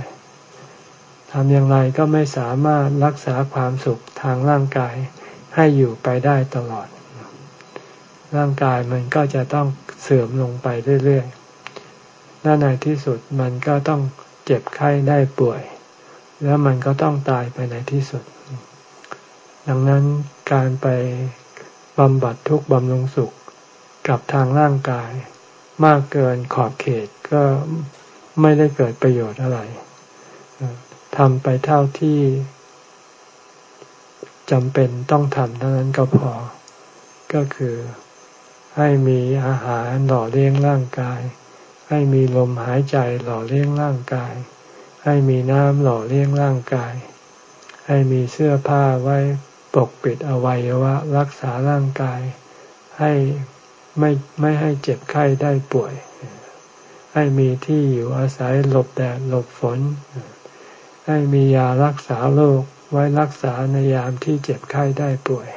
Speaker 1: ทำอย่างไรก็ไม่สามารถรักษาความสุขทางร่างกายให้อยู่ไปได้ตลอด ร่างกายมันก็จะต้องเสื่อมลงไปเรื่อยๆและในที่สุดมันก็ต้องเจ็บไข้ได้ป่วย แล้วมันก็ต้องตายไปในที่สุด ดังนั้นการไปบำบัดทุกบำรุงสุขกับทางร่างกาย มากเกินขอบเขตก็ไม่ได้เกิดประโยชน์อะไรทำไปเท่าที่จำเป็นต้องทำเท่านั้นก็พอ ก็คือให้มีอาหารหล่อเลี้ยงร่างกาย ให้มีลมหายใจหล่อเลี้ยงร่างกาย ให้มีน้ำหล่อเลี้ยงร่างกาย ให้มีเสื้อผ้าไว้ปกปิดอวัยวะรักษาร่างกาย ให้ไม่ไม่ให้เจ็บไข้ได้ป่วย ให้มีที่อยู่อาศัยหลบแดดหลบฝน ให้มียารักษาโรคไว้รักษาในยามที่เจ็บไข้ได้ป่วย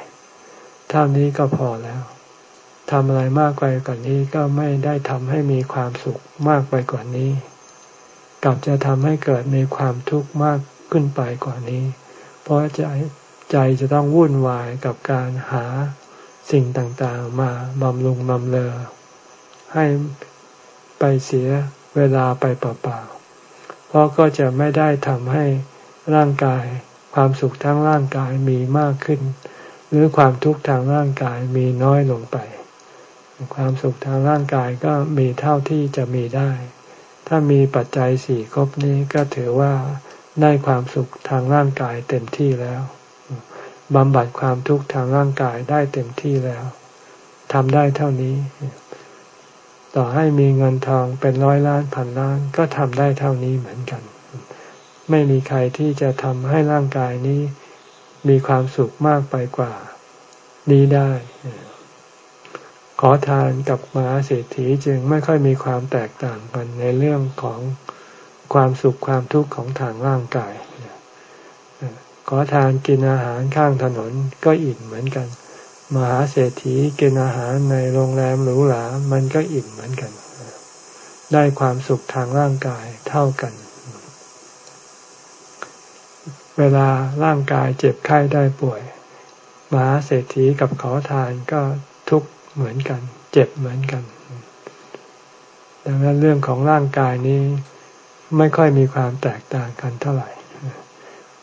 Speaker 1: เท่านี้ก็พอแล้วทำอะไรมากไปกว่านี้ก็ไม่ได้ทำให้มีความสุขมากไปกว่านี้ กลับจะทำให้เกิดมีความทุกข์มากขึ้นไปกว่านี้ เพราะใจใจจะต้องวุ่นวายกับการหาสิ่งต่างๆ มาบำรุงบำเลอ ให้ไปเสียเวลาไปเปล่าๆ เพราะก็จะไม่ได้ทำให้ร่างกายความสุขทั้งร่างกายมีมากขึ้น หรือความทุกข์ทางร่างกายมีน้อยลงไป ความสุขทางร่างกายก็มีเท่าที่จะมีได้ ถ้ามีปัจจัยสี่ครบนี้ก็ถือว่าได้ความสุขทางร่างกายเต็มที่แล้วบำบัดความทุกข์ทางร่างกายได้เต็มที่แล้วทำได้เท่านี้ ต่อให้มีเงินทองเป็นร้อยล้านพันล้านก็ทำได้เท่านี้เหมือนกัน ไม่มีใครที่จะทำให้ร่างกายนี้ มีความสุขมากไปกว่า นี้ได้ ขอทานกับมหาเศรษฐีจึงไม่ค่อยมีความแตกต่างกันในเรื่องของความสุขความทุกข์ของทางร่างกาย ขอทานกินอาหารข้างถนนก็อิ่มเหมือนกัน มหาเศรษฐีกินอาหารในโรงแรมหรูหรา มันก็อิ่มเหมือนกัน ได้ความสุขทางร่างกายเท่ากัน เวลาร่างกายเจ็บไข้ได้ป่วย มหาเศรษฐีกับขอทานก็ทุก เหมือนกัน เจ็บเหมือนกัน ดังนั้นเรื่องของร่างกายนี้ไม่ค่อยมีความแตกต่างกันเท่าไหร่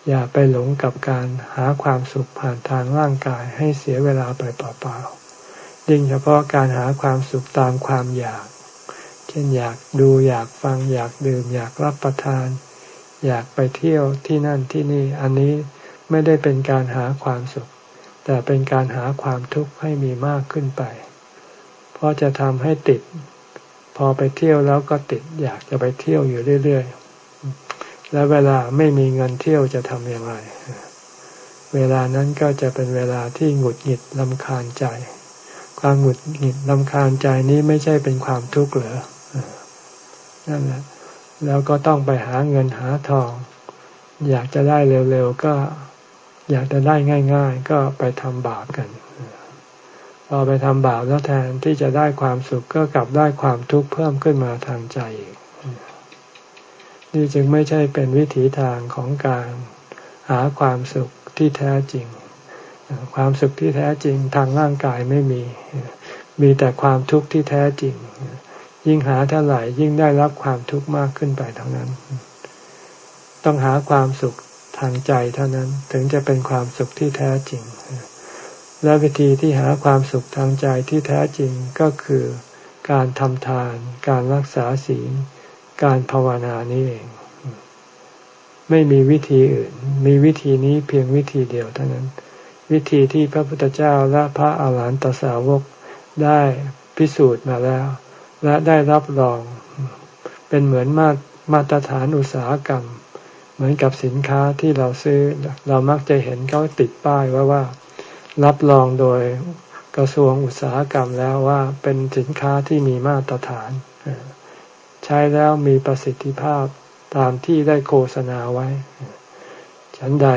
Speaker 1: อย่าไปหลงกับการหาความสุขผ่านทางร่างกายให้เสียเวลาไปเปล่าๆยิ่งเฉพาะการหาความสุขตามความอยาก เช่นอยากดูอยากฟังอยากดื่มอยากรับประทาน อยากไปเที่ยวที่นั่นที่นี่ อันนี้ไม่ได้เป็นการหาความสุข แต่เป็นการหาความทุกข์ให้มีมากขึ้นไป เพราะจะทำให้ติด พอไปเที่ยวแล้วก็ติดอยากจะไปเที่ยวอยู่เรื่อยๆ และเวลาไม่มีเงินเที่ยวจะทำอย่างไร เวลานั้นก็จะเป็นเวลาที่หงุดหงิดลำคาญใจ ความหงุดหงิดลำคาญใจนี้ไม่ใช่เป็นความทุกข์เหรอนั่นแหละแล้วก็ต้องไปหาเงินหาทอง อยากจะได้เร็วๆก็ อยากจะได้ง่าย ๆ ก็ไปทำบาปกัน พอไปทำบาปแล้วแทนที่จะได้ความสุขก็กลับได้ความทุกข์เพิ่มขึ้นมาทางใจอีกนี่จึงไม่ใช่เป็นวิถีทางของการหาความสุขที่แท้จริง ความสุขที่แท้จริงทางร่างกายไม่มี มีแต่ความทุกข์ที่แท้จริง ยิ่งหาเท่าไหร่ยิ่งได้รับความทุกข์มากขึ้นไปท่านั้น ต้องหาความสุข ทางใจเท่านั้นถึงจะเป็นความสุขที่แท้จริง และวิธีที่หาความสุขทางใจที่แท้จริงก็คือการทำทาน การรักษาศีล การภาวนานี้เอง ไม่มีวิธีอื่น มีวิธีนี้เพียงวิธีเดียวเท่านั้น วิธีที่พระพุทธเจ้าและพระอาหารหันตสาวกได้พิสูจน์มาแล้ว และได้รับรอง เป็นเหมือนมามาตรฐานอุตสาหกรรม เหมือนกับสินค้าที่เราซื้อเรามักจะเห็นเขาติดป้ายว่าว่า รับรองโดยกระทรวงอุตสาหกรรมแล้วว่าเป็นสินค้าที่มีมาตรฐาน ใช้แล้วมีประสิทธิภาพตามที่ได้โฆษณาไว้ ฉันใด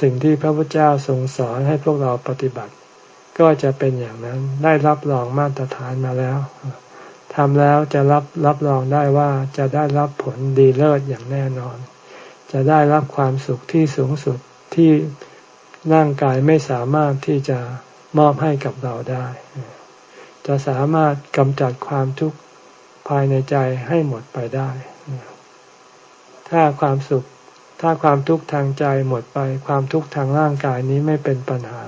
Speaker 1: สิ่งที่พระพุทธเจ้าทรงสอนให้พวกเราปฏิบัติ ก็จะเป็นอย่างนั้นได้รับรองมาตรฐานมาแล้วทำแล้วจะรับรับรองได้ว่าจะได้รับผลดีเลิศอย่างแน่นอน จะได้รับความสุขที่สูงสุดที่ร่างกายไม่สามารถที่จะมอบให้กับเราได้ จะสามารถกำจัดความทุกข์ภายในใจให้หมดไปได้ ถ้าความสุข ถ้าความทุกข์ทางใจหมดไป ความทุกข์ทางร่างกายนี้ไม่เป็นปัญหา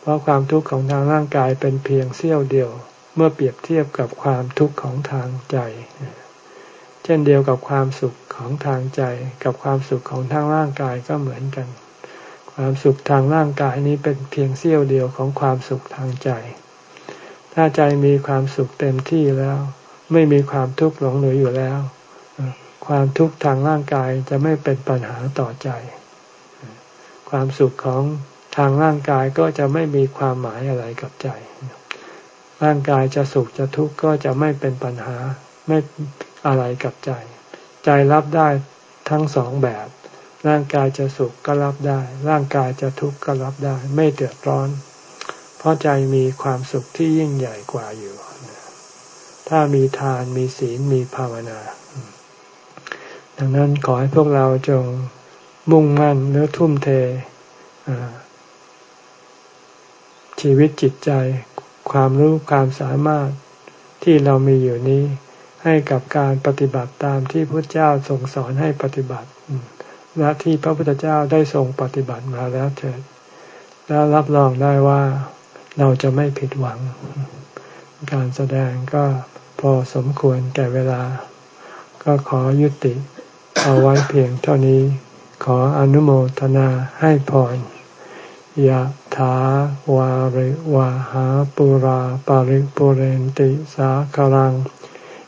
Speaker 1: เพราะความทุกข์ของทางร่างกายเป็นเพียงเสี้ยวเดียว เมื่อเปรียบเทียบกับความทุกข์ของทางใจ เช่นเดียวกับความสุขของทางใจ กับความสุขของทางร่างกายก็เหมือนกัน ความสุขทางร่างกายนี้เป็นเพียงเสี้ยวเดียวของความสุขทางใจ ถ้าใจมีความสุขเต็มที่แล้ว ไม่มีความทุกข์หลงเหลืออยู่แล้ว ความทุกข์ทางร่างกายจะไม่เป็นปัญหาต่อใจ ความสุขของทางร่างกายก็จะไม่มีความหมายอะไรกับใจ ร่างกายจะสุขจะทุกข์ก็จะไม่เป็นปัญหาไม่ อะไรกับใจ ใจรับได้ทั้งสองแบบ ร่างกายจะสุขก็รับได้ ร่างกายจะทุกข์ก็รับได้ ไม่เดือดร้อน เพราะใจมีความสุขที่ยิ่งใหญ่กว่าอยู่ ถ้ามีทานมีศีลมีภาวนา ดังนั้นขอให้พวกเราจงมุ่งมั่นเนื้อทุ่มเทชีวิตจิตใจ ความรู้ความสามารถที่เรามีอยู่นี้ ให้กับการปฏิบัติตามที่พระเจ้าทรงสอนให้ปฏิบัติและที่พระพุทธเจ้าได้ทรงปฏิบัติมาแล้วเถิด แล้วรับรองได้ว่าเราจะไม่ผิดหวัง การแสดงก็พอสมควรแก่เวลา ก็ขอยุติ เอาไว้เพียงเท่านี้ ขออนุโมทนาให้พรยะถาวาริวาหาปุราปาริปุเรนติสาคลัง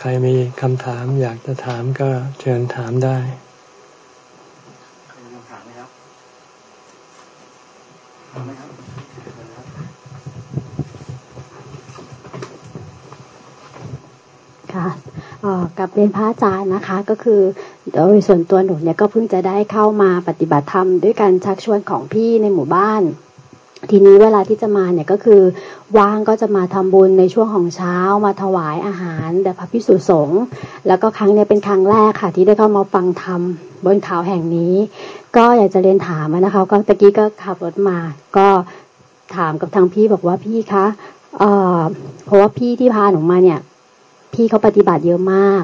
Speaker 1: ใครมีคำถามอยากจะถามก็เชิญถามได้
Speaker 2: ค่ะกับเรียนพระอาจารย์นะคะ ก็คือโดยส่วนตัวหนูเนี่ยก็เพิ่งจะได้เข้ามาปฏิบัติธรรมด้วยการชักชวนของพี่ในหมู่บ้าน ทีนี้เวลาที่จะมาเนี่ยก็คือว่างก็จะมาทำบุญในช่วงของเช้ามาถวายอาหารแด่พระพิสุสงฆ์แล้วก็ครั้งนี้เป็นครั้งแรกค่ะ ที่ได้เข้ามาฟังธรรมบนเขาแห่งนี้ ก็อยากจะเรียนถามนะคะ ก็ตะกี้ก็ขับรถมา ก็ถามกับทางพี่บอกว่าพี่คะเอ่อเพราะว่าพี่ที่พาหนูมาเนี่ย พี่เขาปฏิบัติเยอะมาก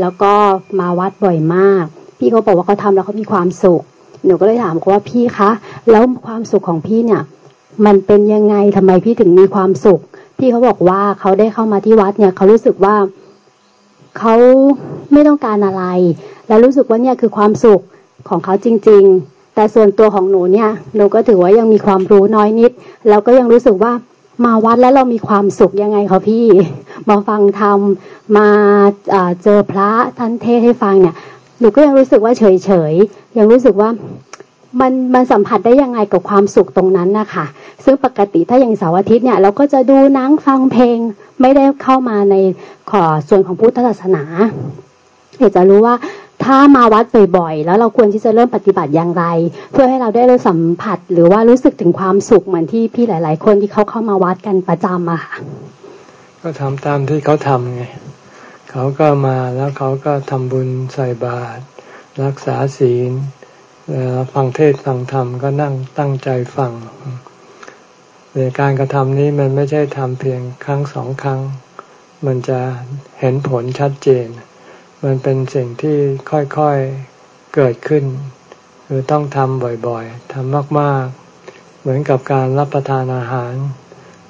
Speaker 2: แล้วก็มาวัดบ่อยมาก พี่เขาบอกว่าเขาทาแล้วเขามีความสุขหนูก็เลยถามเขาว่าพี่คะ แล้วความสุขของพี่เนี่ย มันเป็นยังไงทำไมพี่ถึงมีความสุข พี่เขาบอกว่าเขาได้เข้ามาที่วัดเนี่ย เขารู้สึกว่าเขาไม่ต้องการอะไร แล้วรู้สึกว่าเนี่ยคือความสุขของเขาจริง ๆ แต่ส่วนตัวของหนูเนี่ยหนูก็ถือว่ายังมีความรู้น้อยนิด แล้วก็ยังรู้สึกว่ามาวัดแล้วเรามีความสุขยังไงคะพี่ มาฟังธรรมมาเจอพระท่านเทศให้ฟังเนี่ยหนูก็ยังรู้สึกว่าเฉยเฉยยังรู้สึกว่า มันมันสัมผัสได้ยังไงกับความสุขตรงนั้นนะคะซึ่งปกติถ้าอย่างเสาร์อาทิตย์เนี่ยเราก็จะดูนังฟังเพลง ไม่ได้เข้ามาในขอส่วนของพุทธศาสนาอยากจะรู้ว่าถ้ามาวัดบ่อยๆ แล้วเราควรที่จะเริ่มปฏิบัติอย่างไร เพื่อให้เราได้รู้สัมผัส หรือว่ารู้สึกถึงความสุขเหมือนที่พี่หลาย ๆ คนที่เขาเข้ามาวัดกันประจำอะค่ะ
Speaker 1: ก็ทำตามที่เขาทำไงเขาก็มาแล้วเขาก็ทำบุญใส่บาตรรักษาศีล ฟังเทศฟังธรรมก็นั่งตั้งใจฟังในการกระทำนี้มันไม่ใช่ทำเพียงครั้งสองครั้ง มันจะเห็นผลชัดเจน มันเป็นสิ่งที่ค่อยๆเกิดขึ้น คือต้องทำบ่อยๆทำมากๆ เหมือนกับการรับประทานอาหาร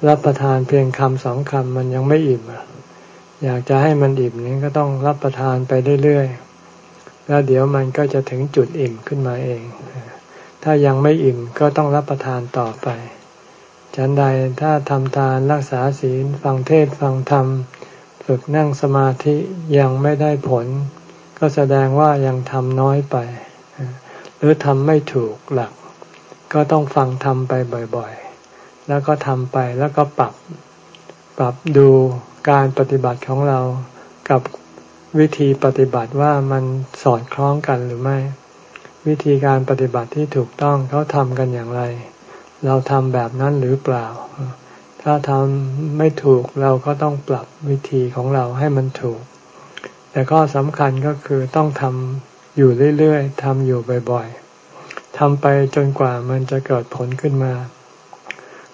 Speaker 1: รับประทานเพียงคำสองคำมันยังไม่อิ่มอยากจะให้มันอิ่มนี้ก็ต้องรับประทานไปเรื่อยๆ แล้วเดี๋ยวมันก็จะถึงจุดอิ่มขึ้นมาเอง ถ้ายังไม่อิ่มก็ต้องรับประทานต่อไป ฉันใดถ้าทำทานรักษาศีลฟังเทศฟังธรรม ฝึกนั่งสมาธิยังไม่ได้ผล ก็แสดงว่ายังทำน้อยไป หรือทำไม่ถูกหลัก ก็ต้องฟังทำไปบ่อยๆ แล้วก็ทำไปแล้วก็ปรับ ปรับดูการปฏิบัติของเรากับ วิธีปฏิบัติว่ามันสอดคล้องกันหรือไม่ วิธีการปฏิบัติที่ถูกต้องเขาทำกันอย่างไร เราทำแบบนั้นหรือเปล่า ถ้าทำไม่ถูกเราก็ต้องปรับวิธีของเราให้มันถูก แต่ข้อสำคัญก็คือต้องทำอยู่เรื่อยๆทำอยู่บ่อยๆทำไปจนกว่ามันจะเกิดผลขึ้นมา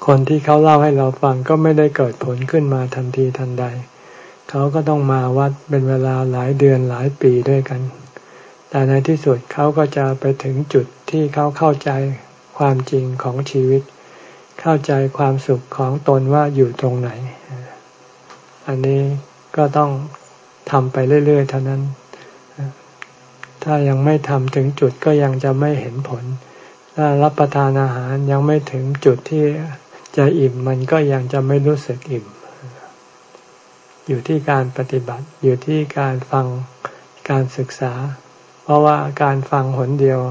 Speaker 1: คนที่เขาเล่าให้เราฟังก็ไม่ได้เกิดผลขึ้นมาทันทีทันใด เขาก็ต้องมาวัดเป็นเวลาหลายเดือนหลายปีด้วยกัน แต่ในที่สุดเขาก็จะไปถึงจุดที่เขาเข้าใจความจริงของชีวิต เข้าใจความสุขของตนว่าอยู่ตรงไหน อันนี้ก็ต้องทำไปเรื่อย ๆ เท่านั้น ถ้ายังไม่ทำถึงจุดก็ยังจะไม่เห็นผล ถ้ารับประทานอาหารยังไม่ถึงจุดที่จะอิ่มมันก็ยังจะไม่รู้สึกอิ่ม อยู่ที่การปฏิบัติอยู่ที่การฟังการศึกษา เพราะว่าการฟังหนเดียว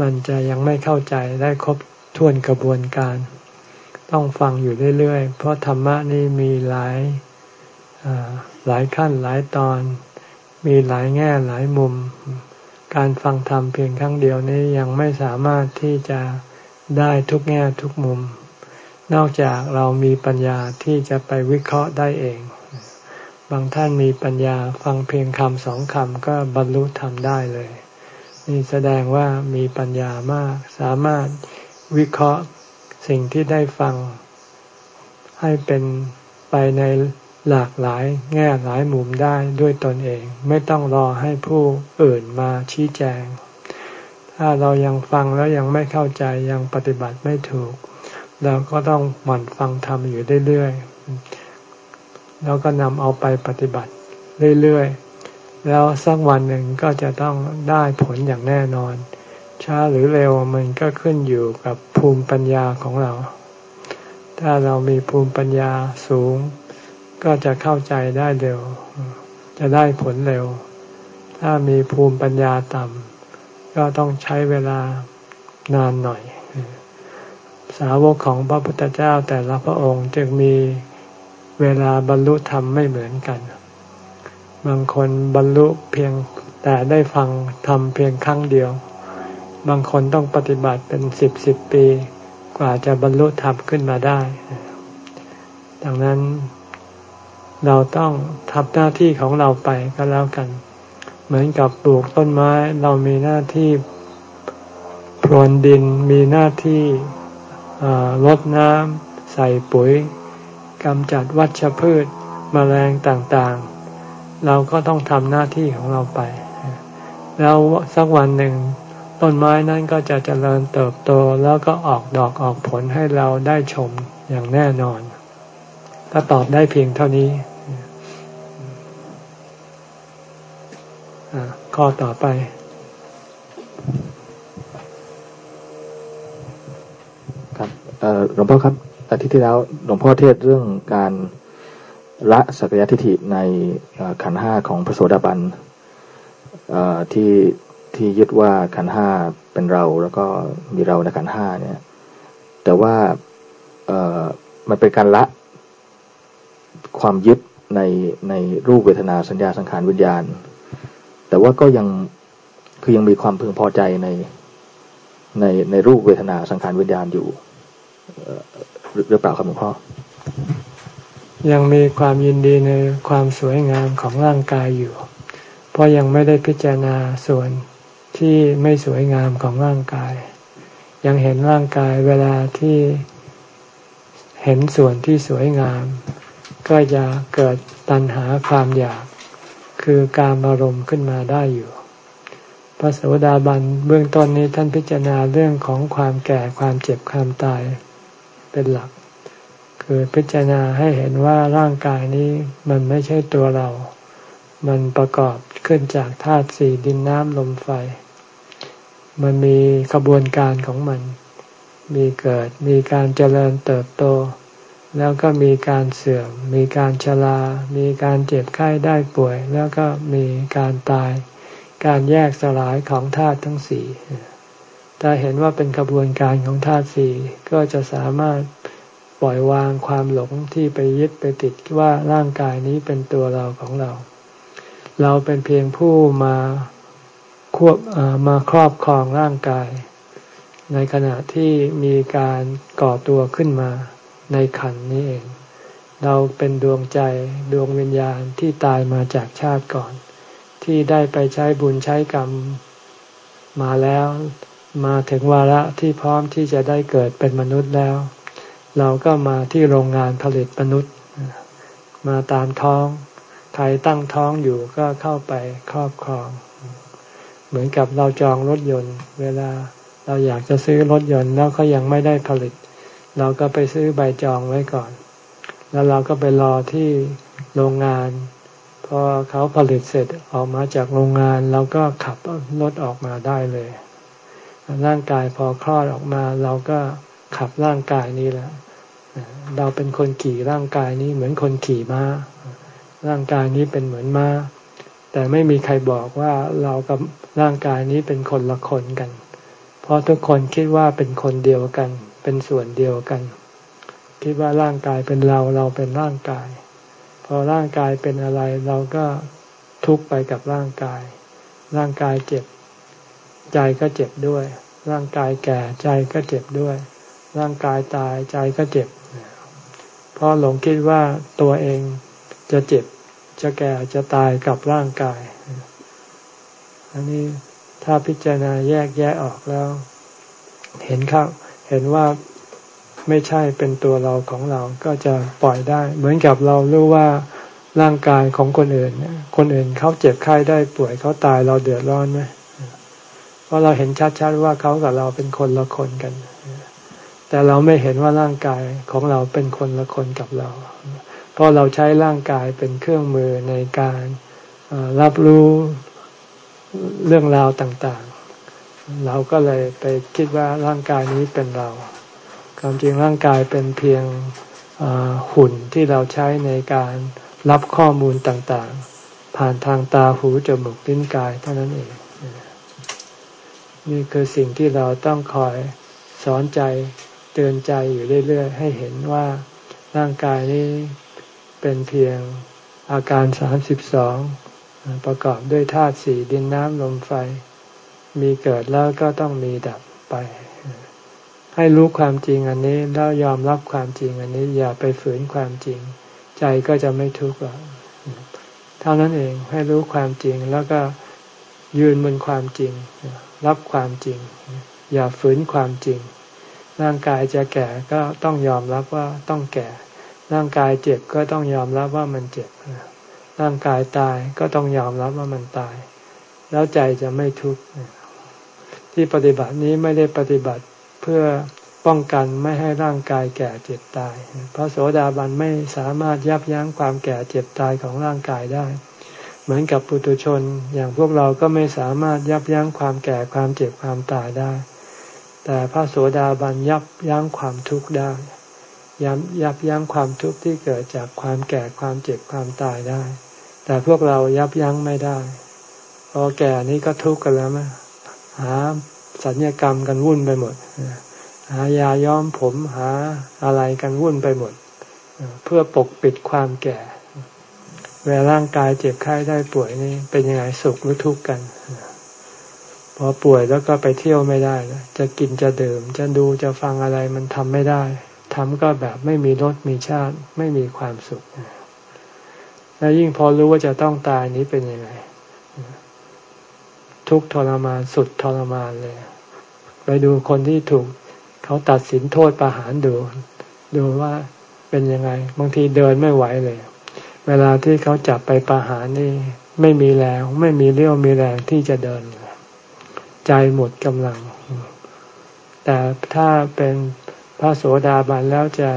Speaker 1: มันจะยังไม่เข้าใจได้ครบถ้วนกระบวนการ ต้องฟังอยู่เรื่อยๆ เพราะธรรมะนี่มีหลายหลายขั้นหลายตอน มีหลายแง่หลายมุม การฟังธรรมเพียงครั้งเดียวนี้ยังไม่สามารถที่จะได้ทุกแง่ทุกมุม นอกจากเรามีปัญญาที่จะไปวิเคราะห์ได้เอง บางท่านมีปัญญาฟังเพียงคำสองคำก็บรรลุธรรมได้เลย นี่แสดงว่ามีปัญญามาก สามารถวิเคราะห์สิ่งที่ได้ฟัง ให้เป็นไปในหลากหลายแง่หลายมุมได้ด้วยตนเอง ไม่ต้องรอให้ผู้อื่นมาชี้แจง ถ้าเรายังฟังแล้วยังไม่เข้าใจยังปฏิบัติไม่ถูก เราก็ต้องหมั่นฟังธรรมอยู่เรื่อยๆ แล้วก็นำเอาไปปฏิบัติเรื่อยๆ แล้วสักวันหนึ่งก็จะต้องได้ผลอย่างแน่นอน ช้าหรือเร็วมันก็ขึ้นอยู่กับภูมิปัญญาของเรา ถ้าเรามีภูมิปัญญาสูง ก็จะเข้าใจได้เร็ว จะได้ผลเร็ว ถ้ามีภูมิปัญญาต่ำก็ต้องใช้เวลานานหน่อย สาวกของพระพุทธเจ้าแต่ละพระองค์จึงมี เวลาบรรลุธรรมไม่เหมือนกัน บางคนบรรลุเพียงแต่ได้ฟังธรรมเพียงครั้งเดียว บางคนต้องปฏิบัติเป็นสิบสิบปี กว่าจะบรรลุธรรมขึ้นมาได้ ดังนั้นเราต้องทำหน้าที่ของเราไปก็แล้วกัน เหมือนกับปลูกต้นไม้ เรามีหน้าที่พรวนดินมีหน้าที่ลดน้ำใส่ปุ๋ย กำจัดวัชพืชมแมลงต่างๆ เราก็ต้องทำหน้าที่ของเราไป แล้วสักวันหนึ่งต้นไม้นั้นก็จะเจริญเติบโตแล้วก็ออกดอกออกผลให้เราได้ชมอย่างแน่นอน ก็ตอบได้เพียงเท่านี้ข้อต่อไป ครับ
Speaker 3: หลวงพ่อครับ อาทิตย์ที่แล้วหลวงพ่อเทศเรื่องการละสักยทิฏฐิในขันห้าของพระโสดาบันที่ที่ยึดว่าขันห้าเป็นเราแล้วก็มีเราในขันห้าเนี่ย แต่ว่ามันเป็นการละความยึดในในรูปเวทนาสัญญาสังขารวิญญาณ แต่ว่าก็ยังคือยังมีความพึงพอใจในในในรูปเวทนาสังขารวิญญาณอยู่ หรือเปล่าครับหลวงพ่อ
Speaker 1: ยังมีความยินดีในความสวยงามของร่างกายอยู่ เพราะยังไม่ได้พิจารณาส่วนที่ไม่สวยงามของร่างกาย ยังเห็นร่างกายเวลาที่เห็นส่วนที่สวยงาม ก็จะเกิดตัณหาความอยาก คือการอารมณ์ขึ้นมาได้อยู่ พระโสดาบันเบื้องต้นนี้ท่านพิจารณาเรื่องของความแก่ความเจ็บความตาย เป็นหลัก คือพิจารณาให้เห็นว่าร่างกายนี้มันไม่ใช่ตัวเรา มันประกอบขึ้นจากธาตุสี่ดินน้ำลมไฟ มันมีกระบวนการของมัน มีเกิด มีการเจริญเติบโต แล้วก็มีการเสื่อม มีการชรา มีการเจ็บไข้ได้ป่วย แล้วก็มีการตาย การแยกสลายของธาตุทั้งสี่ ถ้าเห็นว่าเป็นกระบวนการของธาตุสี่ก็จะสามารถปล่อยวางความหลงที่ไปยึดไปติดว่าร่างกายนี้เป็นตัวเราของเรา เราเป็นเพียงผู้มาควบมาครอบครองร่างกาย ในขณะที่มีการก่อตัวขึ้นมาในขันนี้เอง เราเป็นดวงใจดวงวิญญาณที่ตายมาจากชาติก่อน ที่ได้ไปใช้บุญใช้กรรมมาแล้ว มาถึงวาระที่พร้อมที่จะได้เกิดเป็นมนุษย์แล้ว เราก็มาที่โรงงานผลิตมนุษย์ มาตามท้อง ใครตั้งท้องอยู่ก็เข้าไปครอบครอง เหมือนกับเราจองรถยนต์ เวลาเราอยากจะซื้อรถยนต์แล้วเขายังไม่ได้ผลิต เราก็ไปซื้อใบจองไว้ก่อน แล้วเราก็ไปรอที่โรงงานพอเขาผลิตเสร็จออกมาจากโรงงานเราก็ขับรถออกมาได้เลย ร่างกายพอคลอดออกมา เราก็ขับร่างกายนี้แหละเราเป็นคนขี่ร่างกายนี้เหมือนคนขี่ม้า ร่างกายนี้เป็นเหมือนม้า แต่ไม่มีใครบอกว่าเรากับร่างกายนี้เป็นคนละคนกัน เพราะทุกคนคิดว่าเป็นคนเดียวกัน เป็นส่วนเดียวกัน คิดว่าร่างกายเป็นเราเราเป็นร่างกาย พอร่างกายเป็นอะไรเราก็ทุกไปกับร่างกาย ร่างกายเจ็บ ใจก็เจ็บด้วย ร่างกายแก่ใจก็เจ็บด้วย ร่างกายตายใจก็เจ็บเพราะหลงคิดว่าตัวเองจะเจ็บจะแก่จะตายกับร่างกาย อันนี้ถ้าพิจารณาแยกแยะออกแล้ว เห็นครับ เห็นว่าไม่ใช่เป็นตัวเราของเราก็จะปล่อยได้ เหมือนกับเรารู้ว่าร่างกายของคนอื่นคนอื่นเขาเจ็บไข้ได้ป่วยเขาตายเราเดือดร้อนไหม ราะเราเห็นชัดๆว่าเขากับเราเป็นคนละคนกัน แต่เราไม่เห็นว่าร่างกายของเราเป็นคนละคนกับเรา เพราะเราใช้ร่างกายเป็นเครื่องมือในการรับรู้เรื่องราวต่างๆ เราก็เลยไปคิดว่าร่างกายนี้เป็นเรา ความจริงร่างกายเป็นเพียงหุ่นที่เราใช้ในการรับข้อมูลต่างๆ ผ่านทางตาหูจมูกลิ้นกายเท่านั้นเอง นี่คือสิ่งที่เราต้องคอยสอนใจเตือนใจอยู่เรื่อยๆ ให้เห็นว่าร่างกายนี้เป็นเพียงอาการสามสิบสองประกอบด้วยธาตุสี่ดินน้ำลมไฟ มีเกิดแล้วก็ต้องมีดับไป ให้รู้ความจริงอันนี้แล้วยอมรับความจริงอันนี้อย่าไปฝืนความจริง ใจก็จะไม่ทุกข์เท่านั้นเองให้รู้ความจริงแล้วก็ยืนบนความจริง รับความจริง อย่าฝืนความจริง ร่างกายจะแก่ก็ต้องยอมรับว่าต้องแก่ ร่างกายเจ็บก็ต้องยอมรับว่ามันเจ็บ ร่างกายตายก็ต้องยอมรับว่ามันตาย แล้วใจจะไม่ทุกข์ที่ปฏิบัตินี้ไม่ได้ปฏิบัติเพื่อป้องกันไม่ให้ร่างกายแก่เจ็บตาย พระโสดาบันไม่สามารถยับยั้งความแก่เจ็บตายของร่างกายได้ เหมือนกับปุถุชน อย่างพวกเราก็ไม่สามารถยับยั้งความแก่ความเจ็บความตายได้ แต่พระโสดาบันยับยั้งความทุกข์ได้ยับยับยั้งความทุกข์ที่เกิดจากความแก่ความเจ็บความตายได้ แต่พวกเรายับยั้งไม่ได้พอแก่นี้ก็ทุกข์กันแล้วมหาสัญญกรรมกันวุ่นไปหมด หายาย้อมผมหาอะไรกันวุ่นไปหมด เพื่อปกปิดความแก่ เวลาร่างกายเจ็บไข้ได้ป่วยนี่เป็นยังไงสุขหรือทุกข์กัน พอป่วยแล้วก็ไปเที่ยวไม่ได้แล้วจะกินจะดื่ม จะดูจะฟังอะไรมันทำไม่ได้ทำก็แบบไม่มีรสมีชาติ ไม่มีความสุข แล้วยิ่งพอรู้ว่าจะต้องตายนี้เป็นยังไง ทุกทรมานสุดทรมานเลย ไปดูคนที่ถูก เขาตัดสินโทษประหารดู ดูว่าเป็นยังไง บางทีเดินไม่ไหวเลย เวลาที่เขาจับไปประหารนี่ ไม่มีแรงไม่มีเรี่ยวมีแรงที่จะเดิน ใจหมดกำลัง แต่ถ้าเป็นพระโสดาบันแล้วจะ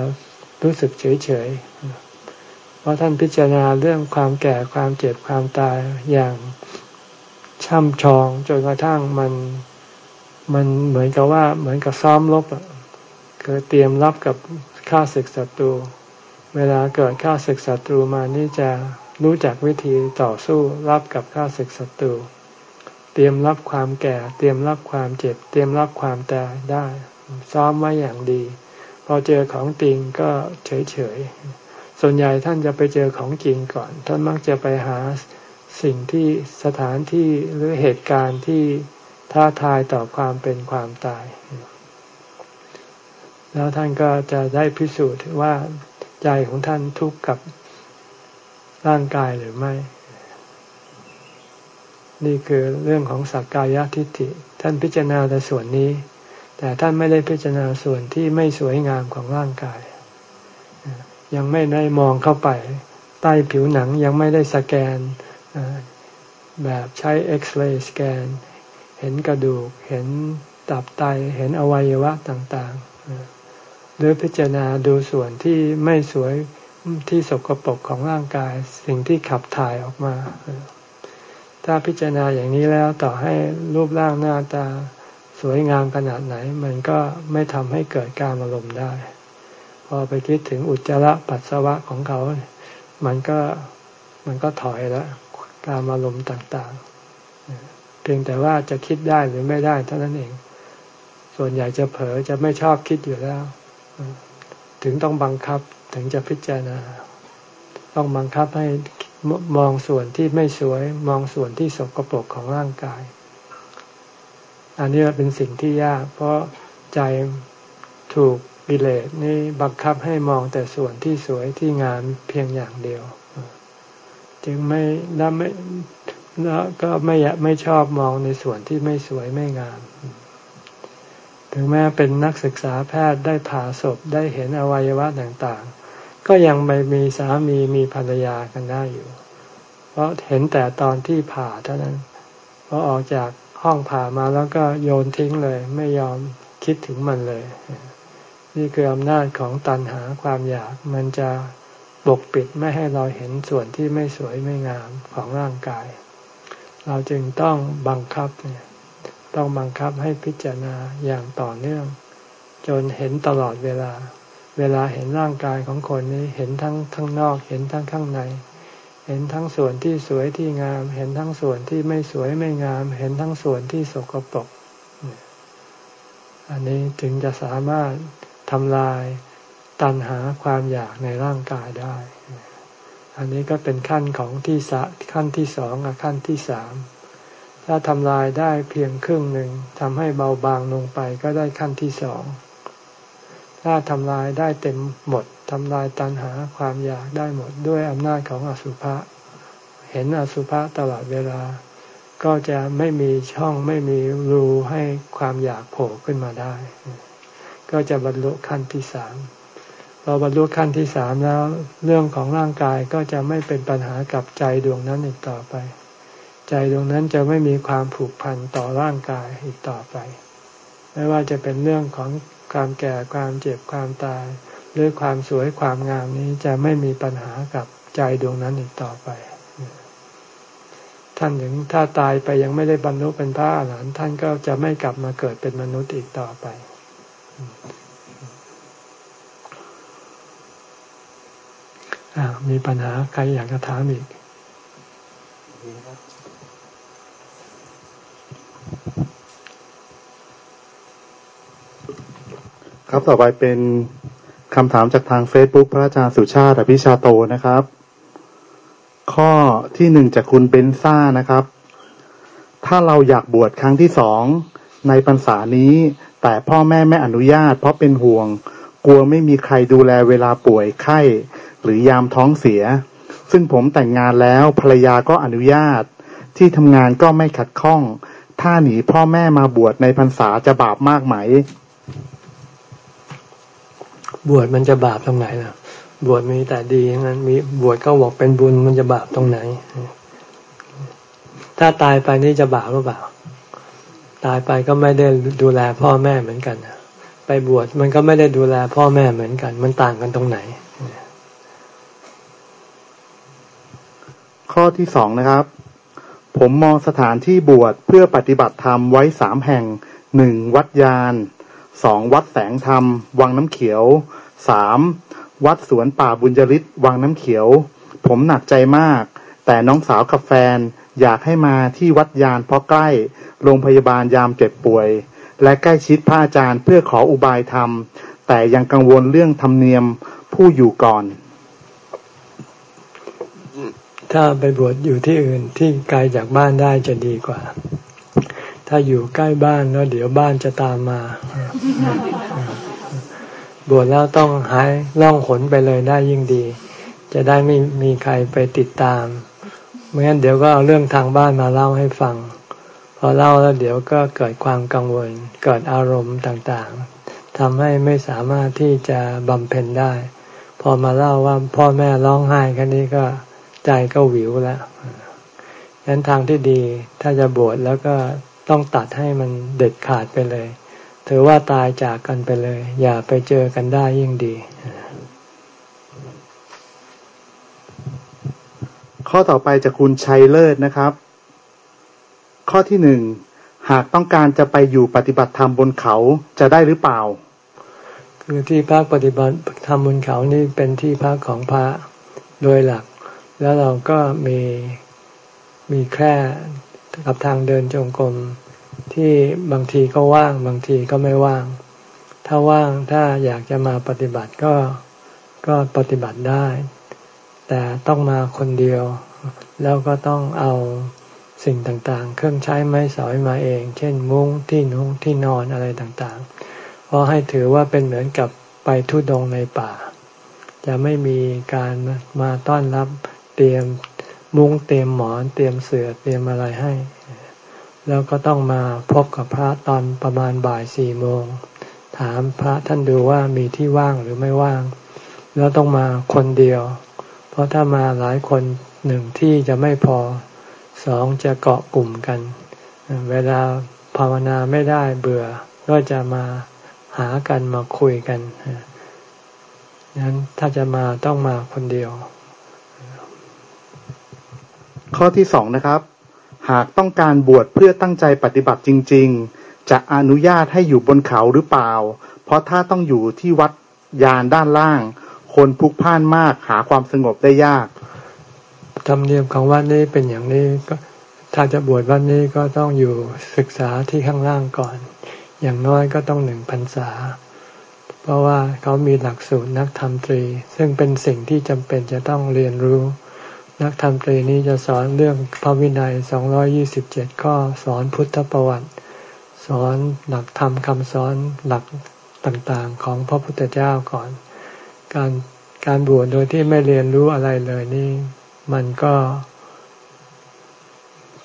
Speaker 1: รู้สึกเฉยเฉยเพราะท่านพิจารณาเรื่องความแก่ความเจ็บความตายอย่างช่ำชองจนกระทั่งมันมันเหมือนกับว่าเหมือนกับซ้อมรบอะคือเตรียมรับกับข้าศึกศัตรู เวลาเกิดข้าศึกศัตรูมานี่จะรู้จักวิธีต่อสู้รับกับข้าศึกศัตรู เตรียมรับความแก่ เตรียมรับความเจ็บ เตรียมรับความตายได้ ซ้อมไว้อย่างดี พอเจอของจริงก็เฉยเฉยส่วนใหญ่ท่านจะไปเจอของจริงก่อน ท่านมักจะไปหาสิ่งที่สถานที่หรือเหตุการณ์ที่ท้าทายต่อความเป็นความตาย แล้วท่านก็จะได้พิสูจน์ว่า ใจของท่านทุกข์กับร่างกายหรือไม่ นี่คือเรื่องของสักกายทิฏฐิ ท่านพิจารณาแต่ส่วนนี้ แต่ท่านไม่ได้พิจารณาส่วนที่ไม่สวยงามของร่างกาย ยังไม่ได้มองเข้าไป ใต้ผิวหนังยังไม่ได้สแกนแบบใช้เอ็กซเรย์สแกน เห็นกระดูก เห็นตับไต เห็นอวัยวะต่าง ๆ หรือพิจารณาดูส่วนที่ไม่สวยที่สกปรกของร่างกาย สิ่งที่ขับถ่ายออกมา ถ้าพิจารณาอย่างนี้แล้วต่อให้รูปร่างหน้าตาสวยงามขนาดไหน มันก็ไม่ทำให้เกิดการอารมณ์ได้ พอไปคิดถึงอุจจาระปัสสาวะของเขา มันก็มันก็ถอยแล้วการอารมณ์ต่างๆ เพียงแต่ว่าจะคิดได้หรือไม่ได้เท่านั้นเอง ส่วนใหญ่จะเผลอจะไม่ชอบคิดอยู่แล้ว ถึงต้องบังคับถึงจะพิจารณา ต้องบังคับให้มองส่วนที่ไม่สวย มองส่วนที่สกปรกของร่างกาย อันนี้เป็นสิ่งที่ยาก เพราะใจถูกกิเลสนี่บังคับให้มองแต่ส่วนที่สวยที่งามเพียงอย่างเดียว จึงไม่แล้วไม่แล้วก็ไม่ไม่ชอบมองในส่วนที่ไม่สวยไม่งาม ถึงแม้เป็นนักศึกษาแพทย์ได้ผ่าศพได้เห็นอวัยวะต่างๆ ก็ยังไม่มีสามีมีภรรยากันได้อยู่ เพราะเห็นแต่ตอนที่ผ่าเท่านั้นพอออกจากห้องผ่ามาแล้วก็โยนทิ้งเลย ไม่ยอมคิดถึงมันเลย นี่คืออำนาจของตันหาความอยากมันจะปกปิดไม่ให้เราเห็นส่วนที่ไม่สวยไม่งามของร่างกาย เราจึงต้องบังคับเนี่ย ต้องบังคับให้พิจารณาอย่างต่อเนื่อง จนเห็นตลอดเวลา เวลาเห็นร่างกายของคนนี้เห็นทั้งทั้งนอก เห็นทั้งข้างใน เห็นทั้งส่วนที่สวยที่งาม เห็นทั้งส่วนที่ไม่สวยไม่งาม เห็นทั้งส่วนที่สกปรกอันนี้ถึงจะสามารถทำลายตัณหาความอยากในร่างกายได้ อันนี้ก็เป็นขั้นของที่สะขั้นที่สองกับขั้นที่สาม ถ้าทำลายได้เพียงครึ่งหนึ่งทำให้เบาบางลงไปก็ได้ขั้นที่สองถ้าทำลายได้เต็มหมดทำลายตัณหาความอยากได้หมดด้วยอำนาจของอสุภะเห็นอสุภะตลอดเวลา ก็จะไม่มีช่องไม่มีรูให้ความอยากโผล่ขึ้นมาได้ ก็จะบรรลุขั้นที่สามพอบรรลุขั้นที่สามแล้ว เรื่องของร่างกายก็จะไม่เป็นปัญหากับใจดวงนั้นอีกต่อไป ใจดวงนั้นจะไม่มีความผูกพันต่อร่างกายอีกต่อไป ไม่ว่าจะเป็นเรื่องของความแก่ความเจ็บความตาย หรือความสวยความงามนี้จะไม่มีปัญหากับใจดวงนั้นอีกต่อไป ท่านถึงถ้าตายไปยังไม่ได้บรรลุเป็นพระอรหันต์ท่านก็จะไม่กลับมาเกิดเป็นมนุษย์อีกต่อไปมีปัญหาใครอยากจะถามอีก
Speaker 4: ครับต่อไปเป็นคำถามจากทางเฟซบุ๊กพระอาจารย์สุชาติอภิชาโตนะครับ ข้อที่หนึ่งจากคุณเบนซ่านะครับ ถ้าเราอยากบวชครั้งที่สองในพรรษานี้ แต่พ่อแม่ไม่อนุญาต เพราะเป็นห่วง กลัวไม่มีใครดูแลเวลาป่วยไข้ หรือยามท้องเสีย ซึ่งผมแต่งงานแล้วภรรยาก็อนุญาต ที่ทำงานก็ไม่ขัดข้อง ถ้าหนีพ่อแม่มาบวชในพรรษาจะบาปมากไหม
Speaker 1: บวชมันจะบาปตรงไหนล่ะ บวชมีแต่ดีงั้นมีบวชก็บอกเป็นบุญมันจะบาปตรงไหน ถ้าตายไปนี่จะบาปหรือเปล่า ตายไปก็ไม่ได้ดูแลพ่อแม่เหมือนกันไปบวชมันก็ไม่ได้ดูแลพ่อแม่เหมือนกัน มันต่างกันตรงไหน
Speaker 4: ข้อที่สองนะครับ ผมมองสถานที่บวชเพื่อปฏิบัติธรรมไว้สามแห่งหนึ่งวัดยานสองวัดแสงธรรม วังน้ำเขียวสามวัดสวนป่าบุญจริตวังน้ำเขียว ผมหนักใจมาก แต่น้องสาวกับแฟนอยากให้มาที่วัดยานเพราะใกล้ โรงพยาบาลยามเจ็บป่วย และใกล้ชิดพระอาจารย์เพื่อขออุบายธรรม แต่ยังกังวลเรื่องธรรมเนียมผู้อยู่ก่อน
Speaker 1: ถ้าไปบวชอยู่ที่อื่นที่ไกลจากบ้านได้จะดีกว่า ถ้าอยู่ใกล้บ้านแล้วเดี๋ยวบ้านจะตามมา บวชแล้วต้องหายล่องขนไปเลยได้ยิ่งดี จะได้ไม่มีใครไปติดตามไม่งั้นเดี๋ยวก็เอาเรื่องทางบ้านมาเล่าให้ฟัง พอเล่าแล้วเดี๋ยวก็เกิดความกังวล เกิดอารมณ์ต่างๆทำให้ไม่สามารถที่จะบำเพ็ญได้ พอมาเล่าว่าพ่อแม่ร้องไห้แค่นี้ก็ ใจก็หวิวแล้วฉะนั้นทางที่ดีถ้าจะบวชแล้วก็ต้องตัดให้มันเด็ดขาดไปเลย ถือว่าตายจากกันไปเลย อย่าไปเจอกันได้ยิ่งดี
Speaker 4: ข้อต่อไปจากคุณชัยเลิศนะครับ ข้อที่หนึ่งหากต้องการจะไปอยู่ปฏิบัติธรรมบนเขาจะได้หรือเปล่า
Speaker 1: คือที่พักปฏิบัติธรรมบนเขานี่เป็นที่พักของพระโดยหลัก แล้วเราก็มีมีแค่กับทางเดินจงกรมที่บางทีก็ว่าง บางทีก็ไม่ว่าง ถ้าว่างถ้าอยากจะมาปฏิบัติก็ก็ปฏิบัติได้ แต่ต้องมาคนเดียว แล้วก็ต้องเอาสิ่งต่างๆ เครื่องใช้ไม้สอยมาเอง เช่นมุ้งที่นุ่งที่นอนอะไรต่างๆ เพราะให้ถือว่าเป็นเหมือนกับไปทุดงในป่า จะไม่มีการมาต้อนรับ เตรียมมุ้งเตรียมหมอนเตรียมเสือ่อเตรียมอะไรให้ แล้วก็ต้องมาพบกับพระตอนประมาณบ่ายสี่โมง ถามพระท่านดูว่ามีที่ว่างหรือไม่ว่าง แล้วต้องมาคนเดียว เพราะถ้ามาหลายคนหนึ่งที่จะไม่พอสองจะเกาะกลุ่มกัน เวลาภาวนาไม่ได้เบื่อก็จะมาหากันมาคุยกันนั้นถ้าจะมาต้องมาคนเดียว
Speaker 4: ข้อที่สองนะครับ หากต้องการบวชเพื่อตั้งใจปฏิบัติจริง ๆ จะอนุญาตให้อยู่บนเขาหรือเปล่า เพราะถ้าต้องอยู่ที่วัดยานด้านล่าง คนพลุกพ่านมากหาความสงบได้ยาก
Speaker 1: ธรรมเนียมของวัดนี้เป็นอย่างนี้ก็ถ้าจะบวชวัดนี้ก็ต้องอยู่ศึกษาที่ข้างล่างก่อน อย่างน้อยก็ต้องหนึ่งพรรษา เพราะว่าเขามีหลักสูตรนักธรรมตรี ซึ่งเป็นสิ่งที่จำเป็นจะต้องเรียนรู้ นักธรรมตรีนี้จะสอนเรื่องพระวินัย 227 ข้อ สอนพุทธประวัติ สอนหลักธรรมคำสอนหลักต่างๆ ของพระพุทธเจ้าก่อน การการบวชโดยที่ไม่เรียนรู้อะไรเลยนี่ มันก็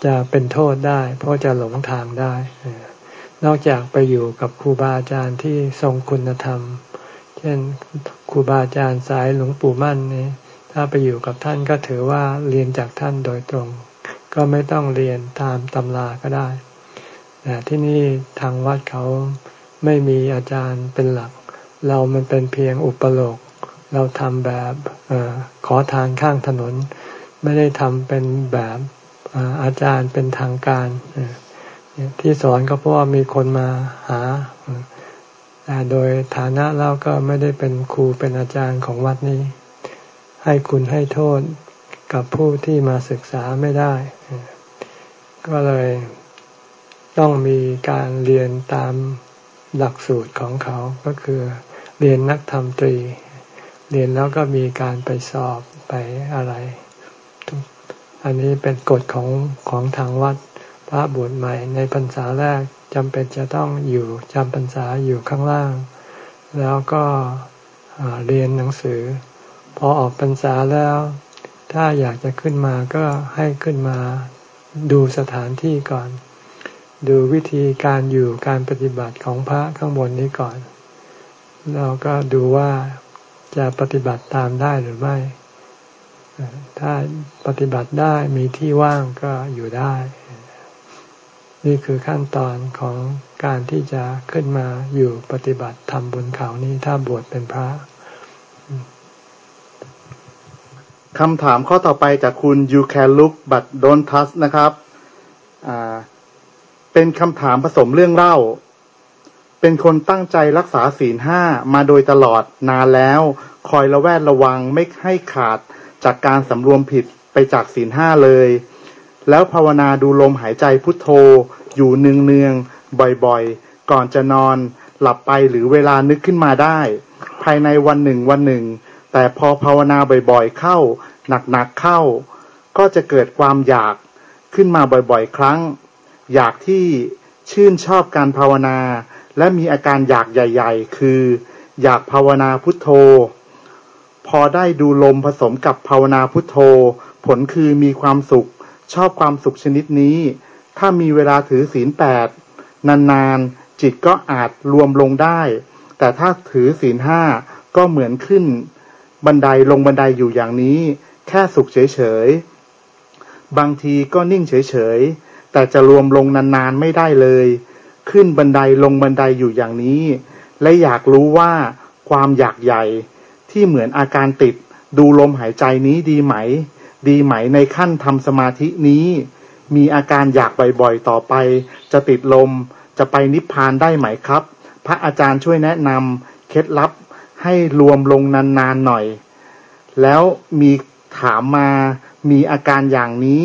Speaker 1: จะเป็นโทษได้ เพราะจะหลงทางได้ นอกจากไปอยู่กับครูบาอาจารย์ที่ทรงคุณธรรม เช่นครูบาอาจารย์สายหลวงปู่มั่นนี่ ถ้าไปอยู่กับท่านก็ถือว่าเรียนจากท่านโดยตรง ก็ไม่ต้องเรียนตามตำราก็ได้แต่ที่นี่ทางวัดเขาไม่มีอาจารย์เป็นหลัก เรามันเป็นเพียงอุปโลก เราทำแบบอขอทานข้างถนน ไม่ได้ทำเป็นแบบอาจารย์เป็นทางการที่สอนก็เพราะว่ามีคนมาหาแต่โดยฐานะเราก็ไม่ได้เป็นครูเป็นอาจารย์ของวัดนี้ ให้คุณให้โทษกับผู้ที่มาศึกษาไม่ได้ ก็เลยต้องมีการเรียนตามหลักสูตรของเขาก็คือเรียนนักธรรมตรี เรียนแล้วก็มีการไปสอบไปอะไร อันนี้เป็นกฎของของทางวัด พระบวชใหม่ในพรรษาแรกจำเป็นจะต้องอยู่จำพรรษาอยู่ข้างล่าง แล้วก็เรียนหนังสือ อออกพรรษาแล้ว ถ้าอยากจะขึ้นมาก็ให้ขึ้นมาดูสถานที่ก่อน ดูวิธีการอยู่การปฏิบัติของพระข้างบนนี้ก่อนแล้วก็ดูว่าจะปฏิบัติตามได้หรือไม่ ถ้าปฏิบัติได้มีที่ว่างก็อยู่ได้ นี่คือขั้นตอนของการที่จะขึ้นมาอยู่ปฏิบัติทำบนเขานี้ถ้าบวชเป็นพระ
Speaker 4: คำถามข้อต่อไปจากคุณ you can look but don't touch นะครับเป็นคำถามผสมเรื่องเล่า เป็นคนตั้งใจรักษาศีลห้ามาโดยตลอดนานแล้ว คอยระแวดระวังไม่ให้ขาดจากการสำรวมผิดไปจากศีลห้าเลย แล้วภาวนาดูลมหายใจพุทโธ อยู่เนืองเนืองบ่อยๆ ก่อนจะนอนหลับไปหรือเวลานึกขึ้นมาได้ ภายในวันหนึ่งวันหนึ่ง แต่พอภาวนาบ่อยๆเข้า หนักๆเข้า ก็จะเกิดความอยากขึ้นมาบ่อยๆ ครั้ง อยากที่ชื่นชอบการภาวนา และมีอาการอยากใหญ่ ๆ คือ อยากภาวนาพุทโธ พอได้ดูลมผสมกับภาวนาพุทโธ ผลคือมีความสุข ชอบความสุขชนิดนี้ ถ้ามีเวลาถือศีลแปดนานๆ จิตก็อาจรวมลงได้ แต่ถ้าถือศีลห้าก็เหมือนขึ้น บันไดลงบันไดอยู่อย่างนี้ แค่สุขเฉยๆ บางทีก็นิ่งเฉยๆ แต่จะรวมลงนานๆไม่ได้เลย ขึ้นบันไดลงบันไดอยู่อย่างนี้ และอยากรู้ว่าความอยากใหญ่ ที่เหมือนอาการติด ดูลมหายใจนี้ดีไหม ดีไหมในขั้นทำสมาธินี้ มีอาการอยากบ่อยๆต่อไป จะติดลมจะไปนิพพานได้ไหมครับ พระอาจารย์ช่วยแนะนำเคล็ดลับ ให้รวมลงนานๆหน่อย แล้วมีถามมามีอาการอย่างนี้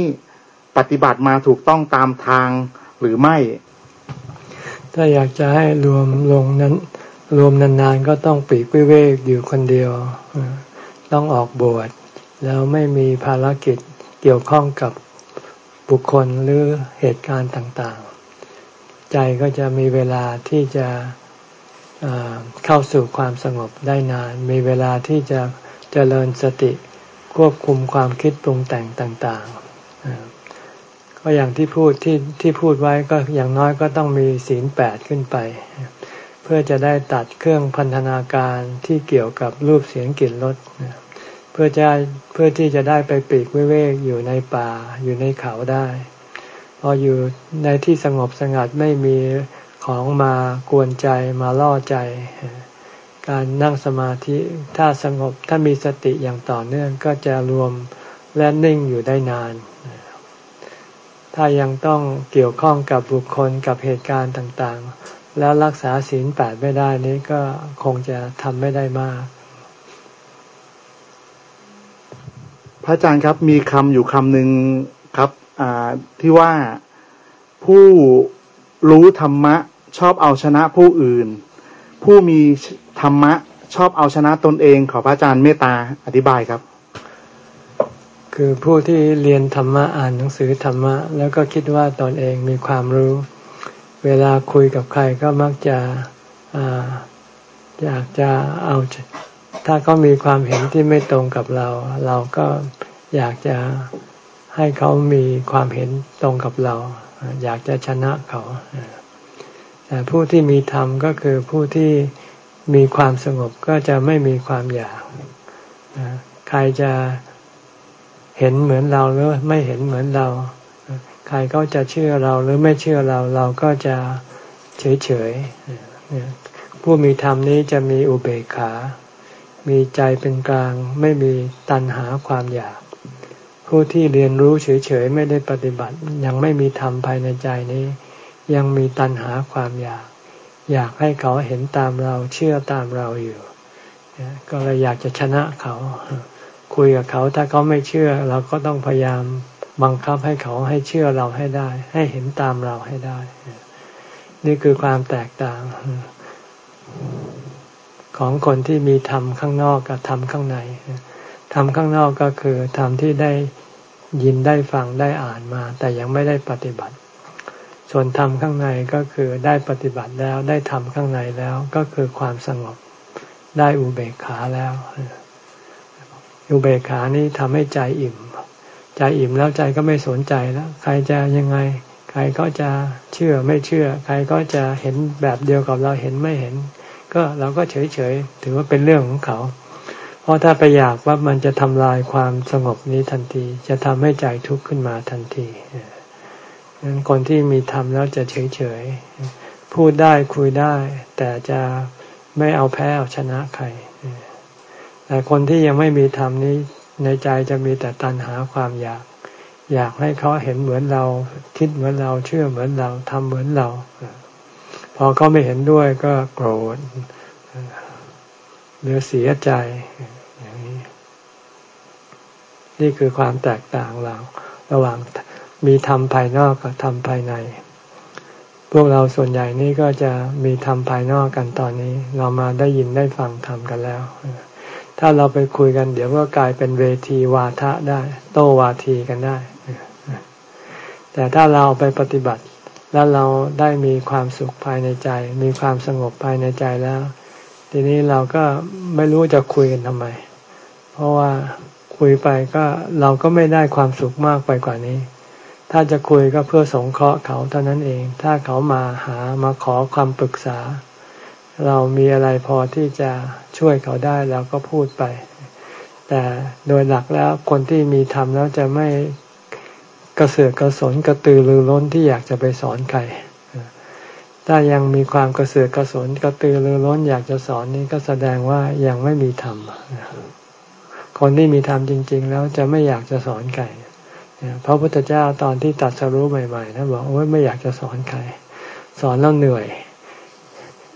Speaker 4: ปฏิบัติมาถูกต้องตามทางหรือไม่
Speaker 1: ถ้าอยากจะให้รวมลงนั้น รวมนานๆก็ต้องปีกวิเวกอยู่คนเดียว ต้องออกบวชแล้วไม่มีภารกิจเกี่ยวข้องกับบุคคลหรือเหตุการณ์ต่างๆ ใจก็จะมีเวลาที่จะ เข้าสู่ความสงบได้นาน มีเวลาที่จะเจริญสติควบคุมความคิดปรุงแต่งต่างๆ ก็อย่างที่พูดที่ที่พูดไว้ก็อย่างน้อยก็ต้องมีศีลแปดขึ้นไป เพื่อจะได้ตัดเครื่องพันธนาการที่เกี่ยวกับรูปเสียงกลิ่นรสเพื่อจะเพื่อที่จะได้ไปปีกวิเวกอยู่ในป่าอยู่ในเขาได้ พออยู่ในที่สงบสงัดไม่มี ของมากวนใจมาล่อใจ การนั่งสมาธิถ้าสงบถ้ามีสติอย่างต่อเนื่องก็จะรวมและนิ่งอยู่ได้นาน ถ้ายังต้องเกี่ยวข้องกับบุคคลกับเหตุการณ์ต่างๆ แล้วรักษาศีลแปดไม่ได้นี้ก็คงจะทำไม่ได้มาก
Speaker 4: พระอาจารย์ครับมีคำอยู่คำหนึ่งครับที่ว่าผู้ รู้ธรรมะ ชอบเอาชนะผู้อื่น ผู้มีธรรมะ ชอบเอาชนะตนเอง ขอพระอาจารย์เมตตาอธิบายครับ
Speaker 1: คือผู้ที่เรียนธรรมะอ่านหนังสือธรรมะ แล้วก็คิดว่าตนเองมีความรู้ เวลาคุยกับใครก็มักจะออยากจะเอา ถ้าเขามีความเห็นที่ไม่ตรงกับเรา เราก็อยากจะให้เขามีความเห็นตรงกับเรา อยากจะชนะเขาแต่ผู้ที่มีธรรมก็คือผู้ที่มีความสงบก็จะไม่มีความอยากใครจะเห็นเหมือนเราหรือไม่เห็นเหมือนเรา ใครก็จะเชื่อเราหรือไม่เชื่อเราเราก็จะเฉยเฉยผู้มีธรรมนี้จะมีอุเบกขา มีใจเป็นกลาง ไม่มีตัณหาความอยาก ผู้ที่เรียนรู้เฉยๆไม่ได้ปฏิบัติ ยังไม่มีธรรมภายในใจนี้ ยังมีตัณหาความอยาก อยากให้เขาเห็นตามเราเชื่อตามเราอยู่ ก็เลยอยากจะชนะเขา คุยกับเขาถ้าเขาไม่เชื่อ เราก็ต้องพยายามบังคับให้เขาให้เชื่อเราให้ได้ ให้เห็นตามเราให้ได้ นี่คือความแตกต่าง ของคนที่มีธรรมข้างนอกกับธรรมข้างใน ธรรมข้างนอกก็คือธรรมที่ได้ยินได้ฟังได้อ่านมา แต่ยังไม่ได้ปฏิบัติ ส่วนธรรมข้างในก็คือได้ปฏิบัติแล้วได้ทำข้างในแล้วก็คือความสงบ ได้อุเบกขาแล้ว อุเบกขานี้ทำให้ใจอิ่ม ใจอิ่มแล้วใจก็ไม่สนใจแล้ว ใครจะยังไง ใครก็จะเชื่อไม่เชื่อ ใครก็จะเห็นแบบเดียวกับเราเห็นไม่เห็น ก็เราก็เฉยเฉยถือว่าเป็นเรื่องของเขา ราะถ้าไปอยากว่ามันจะทำลายความสงบนี้ทันที จะทำให้ใจทุกข์ขึ้นมาทันทีนั้นคนที่มีธรรมแล้วจะเฉยเฉยพูดได้คุยได้ แต่จะไม่เอาแพ้เอาชนะใคร แต่คนที่ยังไม่มีธรรมนี้ในใจจะมีแต่ตัณหาความอยาก อยากให้เขาเห็นเหมือนเรา คิดเหมือนเราเชื่อเหมือนเราทำเหมือนเรา พอเขาไม่เห็นด้วยก็โกรธหรือเสียใจ นี่คือความแตกต่างเรา ระหว่างมีธรรมภายนอกกับธรรมภายใน พวกเราส่วนใหญ่นี่ก็จะมีธรรมภายนอกกันตอนนี้ เรามาได้ยินได้ฟังธรรมกันแล้ว ถ้าเราไปคุยกันเดี๋ยวก็กลายเป็นเวทีวาทะได้ โต้วาทีกันได้ แต่ถ้าเราไปปฏิบัติแล้วเราได้มีความสุขภายในใจ มีความสงบภายในใจแล้ว ทีนี้เราก็ไม่รู้จะคุยกันทำไม เพราะว่า คุยไปก็เราก็ไม่ได้ความสุขมากไปกว่านี้ ถ้าจะคุยก็เพื่อสงเคราะห์เขาเท่านั้นเอง ถ้าเขามาหามาขอความปรึกษา เรามีอะไรพอที่จะช่วยเขาได้เราก็พูดไป แต่โดยหลักแล้วคนที่มีธรรมแล้วจะไม่กระเสือกกระสนกระตือรือร้นที่อยากจะไปสอนใครถ้ายังมีความกระเสือกกระสนกระตือรือร้นอยากจะสอนนี่ก็แสดงว่ายังไม่มีธรรม คนที่มีธรรมจริง ๆ แล้วจะไม่อยากจะสอนใครพระพุทธเจ้าตอนที่ตัดสรู้ใหม่ๆท่านบอกโอ้ยไม่อยากจะสอนใครสอนแล้วเหนื่อย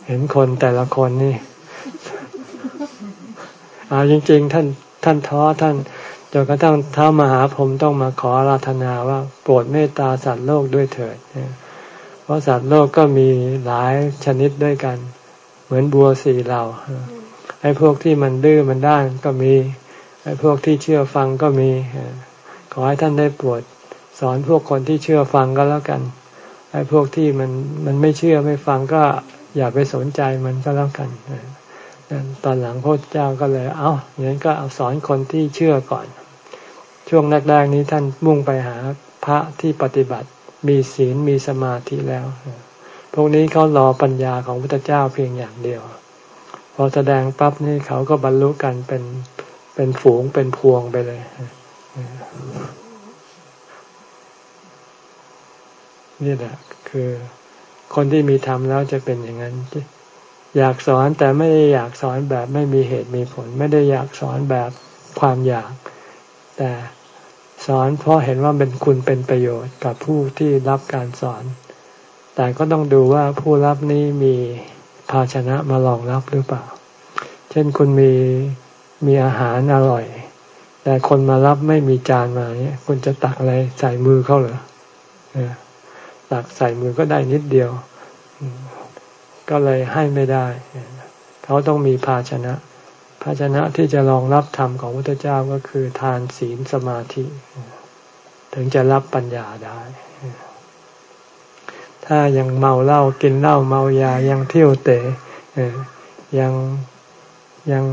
Speaker 1: เห็นคนแต่ละคนนี่อาจริง ๆ ท่านท่านท้อท่านจนกระทั่งเท้ามหาผมต้องมาขอราธนาว่าโปรดเมตตาสัตว์โลกด้วยเถิดเพราะสัตว์โลกก็มีหลายชนิดด้วยกัน เหมือนบัวสีเหล่าไอ้พวกที่มันดื้อมันด้านก็มี ไอ้พวกที่เชื่อฟังก็มี ขอให้ท่านได้ปรดสอนพวกคนที่เชื่อฟังก็แล้วกัน ไอ้พวกที่มันมันไม่เชื่อไม่ฟังก็อย่าไปสนใจมันก็แล้วกัน ตอนหลังพระเจ้าก็เลย เอา้าอย่างนั้นก็เอาสอนคนที่เชื่อก่อน ช่วงแรกๆนี้ท่านมุ่งไปหาพระที่ปฏิบัติ มีศีลมีสมาธิแล้ว พวกนี้เขารอปัญญาของพระเจ้าเพียงอย่างเดียว พอแสดงปั๊บนี่เขาก็บรรลุกันเป็น เป็นฝูงเป็นพวงไปเลยนี่แหละคือคนที่มีธรรมแล้วจะเป็นอย่างนั้น อยากสอนแต่ไม่ได้อยากสอนแบบไม่มีเหตุมีผล ไม่ได้อยากสอนแบบความอยาก แต่สอนเพราะเห็นว่าเป็นคุณเป็นประโยชน์กับผู้ที่รับการสอน แต่ก็ต้องดูว่าผู้รับนี้มีภาชนะมารองรับหรือเปล่า เช่นคุณมี มีอาหารอร่อย แต่คนมารับไม่มีจานมาเนี่ยคุณจะตักอะไรใส่มือเขาเหรอตักใส่มือก็ได้นิดเดียว ก็เลยให้ไม่ได้ เขาต้องมีภาชนะ ภาชนะที่จะรองรับธรรมของพระพุทธเจ้าก็คือทานศีลสมาธิ ถึงจะรับปัญญาได้ถ้ายังเมาเหล้ากินเหล้าเมายายังเที่ยวเตะยัง ยัง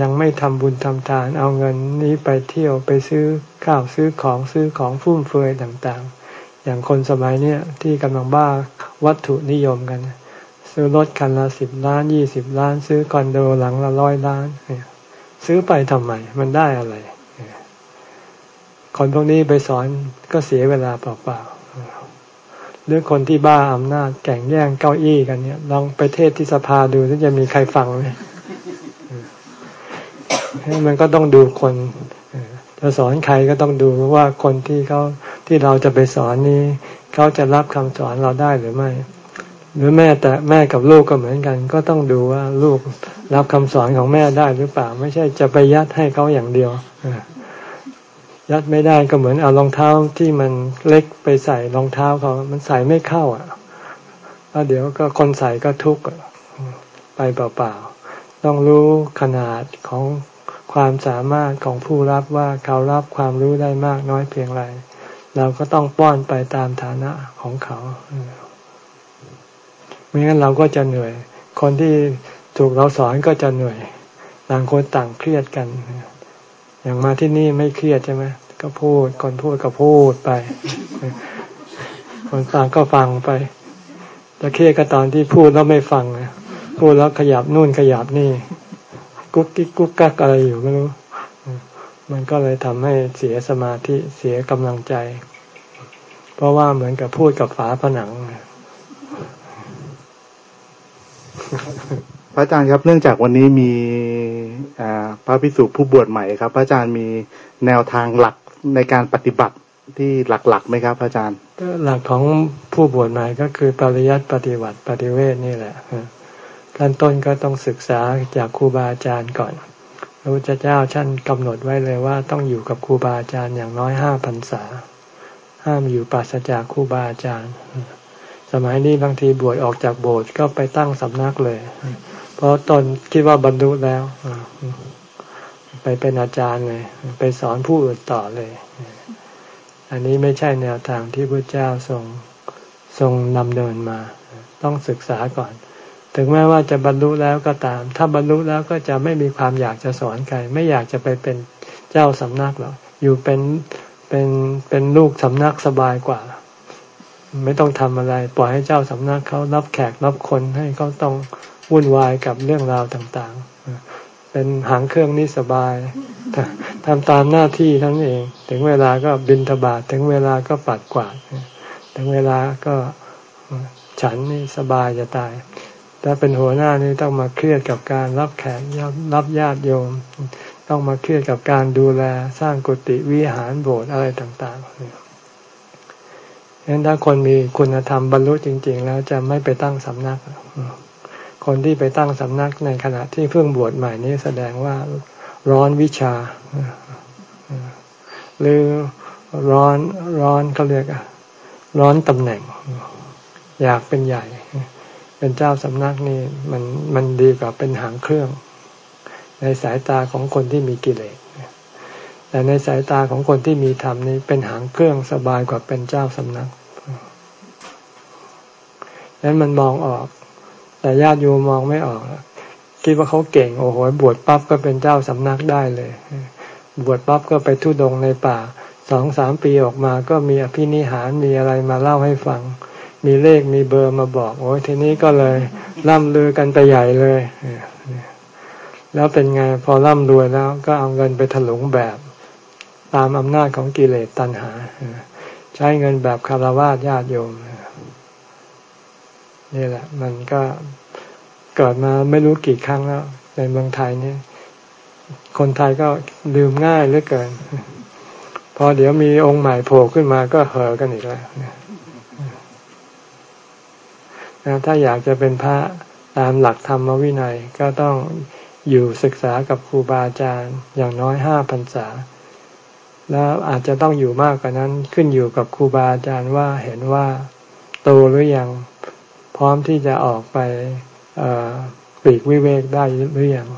Speaker 1: ยังไม่ทำบุญทำทาน เอาเงินนี้ไปเที่ยวไปซื้อข้าวซื้อของซื้อของฟุ่มเฟือยต่างๆ อย่างคนสมัยเนี้ยที่กำลังบ้าวัตถุนิยมกัน ซื้อรถคันละสิบล้านยี่สิบล้าน ซื้อคอนโดหลังละร้อยล้าน ซื้อไปทำไมมันได้อะไร คนพวกนี้ไปสอนก็เสียเวลาเปล่าๆหรือคนที่บ้าอำนาจแข่งแย่งเก้าอี้กันเนี่ยลองไปเทศที่สภาดูถ้าจะมีใครฟังไหม มันก็ต้องดูคนจะสอนใครก็ต้องดูว่าคนที่เขาที่เราจะไปสอนนี้เขาจะรับคำสอนเราได้หรือไม่ หรือแม่แต่แม่กับลูกก็เหมือนกัน ก็ต้องดูว่าลูกรับคำสอนของแม่ได้หรือเปล่า ไม่ใช่จะไปยัดให้เขาอย่างเดียวยัดไม่ได้ก็เหมือนเอารองเท้าที่มันเล็กไปใส่รองเท้าเขามันใส่ไม่เข้าอะแล้วเดี๋ยวก็คนใส่ก็ทุกข์ไปเปล่าๆต้องรู้ขนาดของ ความสามารถของผู้รับว่าเขารับความรู้ได้มากน้อยเพียงไร เราก็ต้องป้อนไปตามฐานะของเขาไม่งั้นเราก็จะเหนื่อย คนที่ถูกเราสอนก็จะเหนื่อย ต่างคนต่างเครียดกัน อย่างมาที่นี่ไม่เครียดใช่ไหมก็พูด คนพูดก็พูดไป คนฟังก็ฟังไป จะเครียดก็ตอนที่พูดแล้วไม่ฟัง พูดแล้วขยับนู่นขยับนี่ กุ๊กกิ๊กกุ๊กกักอะไรอยู่ไม่รู้ มันก็เลยทำให้เสียสมาธิเสียกำลังใจ เพราะว่าเหมือนกับพูดกับฝาผนัง
Speaker 4: พระอาจารย์ครับเนื่องจากวันนี้มีพระพิสุผู้บวชใหม่ครับ พระอาจารย์มีแนวทางหลักในการปฏิบัติที่หลักๆไหมครับพระอาจารย์
Speaker 1: หลักของผู้บวชใหม่ก็คือปริยัติปฏิบัติปฏิเวทนี่แหละ ขั้นต้นก็ต้องศึกษาจากครูบาอาจารย์ก่อน พระพุทธเจ้าท่านกำหนดไว้เลยว่าต้องอยู่กับครูบาอาจารย์อย่างน้อยห้าพรรษา ห้ามอยู่ปราศจากครูบาอาจารย์ สมัยนี้บางทีบวชออกจากโบสถ์ก็ไปตั้งสำนักเลย เพราะตนคิดว่าบรรลุแล้ว ไปเป็นอาจารย์เลย ไปสอนผู้อื่นต่อเลย อันนี้ไม่ใช่แนวทางที่พระเจ้าทรงทรงนำเดินมา ต้องศึกษาก่อน ถึงแม้ว่าจะบรรลุแล้วก็ตาม ถ้าบรรลุแล้วก็จะไม่มีความอยากจะสอนใครไม่อยากจะไปเป็นเจ้าสำนักหรอกอยู่เป็นเป็นเป็นลูกสำนักสบายกว่า ไม่ต้องทำอะไรปล่อยให้เจ้าสำนักเขารับแขกรับคนให้เขาต้องวุ่นวายกับเรื่องราวต่างๆ เป็นหางเครื่องนี่สบายทำตามหน้าที่ทั้งเอง ถึงเวลาก็บินทบาทถึงเวลาก็ปัดกวาด ถึงเวลาก็ฉันนี่สบายจะตาย ถ้าเป็นหัวหน้านี่ต้องมาเครียดกับการรับแขกรับญาติโยม ต้องมาเครียดกับการดูแลสร้างกุฏิวิหารโบสถ์อะไรต่างๆฉะนั้นถ้าคนมีคุณธรรมบรรลุจริง ๆ แล้วจะไม่ไปตั้งสำนัก คนที่ไปตั้งสำนักในขณะที่เพิ่งบวชใหม่นี้แสดงว่าร้อนวิชา หรือร้อนร้อนเขาเรียกร้อนตำแหน่ง อยากเป็นใหญ่ เป็นเจ้าสำนักนี่มันมันดีกว่าเป็นหางเครื่อง ในสายตาของคนที่มีกิเลสแต่ในสายตาของคนที่มีธรรมนี่เป็นหางเครื่องสบายกว่าเป็นเจ้าสำนักนั้นมันมองออก แต่ญาติโยมมองไม่ออกคิดว่าเขาเก่งโอ้โหบวชปั๊บก็เป็นเจ้าสำนักได้เลย บวชปั๊บก็ไปทุดงในป่าสองสามปีออกมาก็มีอภินิหารมีอะไรมาเล่าให้ฟัง มีเลขมีเบอร์มาบอก โอ้ยทีนี้ก็เลยร่ำลือกันไปใหญ่เลย แล้วเป็นไงพอร่ำรวยแล้ว ก็เอาเงินไปถลุงแบบ ตามอำนาจของกิเลสตัณหา ใช้เงินแบบคารวะญาติโยม นี่แหละ มันก็เกิดมาไม่รู้กี่ครั้งแล้ว ในเมืองไทยเนี่ยคนไทยก็ลืมง่ายเหลือเกิน พอเดี๋ยวมีองค์ใหม่โผล่ขึ้นมาก็เห่อกันอีกแล้ว นะถ้าอยากจะเป็นพระตามหลักธรรมวินัยก็ต้องอยู่ศึกษากับครูบาอาจารย์อย่างน้อยห้าพรรษา แล้วอาจจะต้องอยู่มากกว่านั้นขึ้นอยู่กับครูบาอาจารย์ว่าเห็นว่าโตหรือยังพร้อมที่จะออกไปปีกวิเวกได้หรือยัง